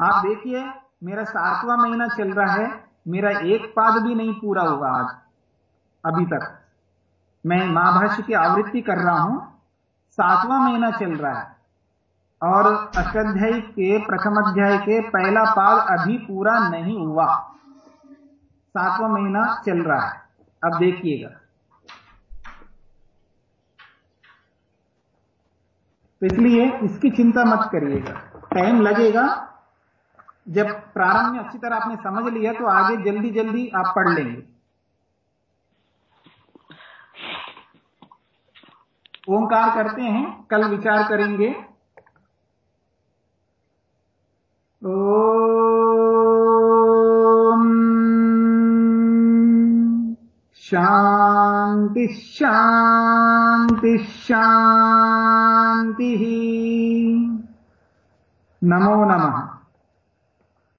आप देखिए, मेरा सातवां महीना चल रहा है। मेरा एक पाद भी नहीं पूरा हुआ आज अभी तक। मैं महाभाष्य की आवृत्ति कर रहा हूँ। सातवां महीना चल रहा है। और अष्टाध्यायी के प्रथम अध्याय के पहला पाद अभी पूरा नहीं हुआ। सातवां महीना चल रहा है। अब देखिएगा। तो इसलिए इसकी चिंता मत करिएगा। टाइम लगेगा। जब प्रारंभ में अच्छी तरह आपने समझ लिया तो आगे जल्दी जल्दी आप पढ़ लेंगे। ओंकार करते हैं कल विचार करेंगे। ओम शांति शांति शांति नमो नमः।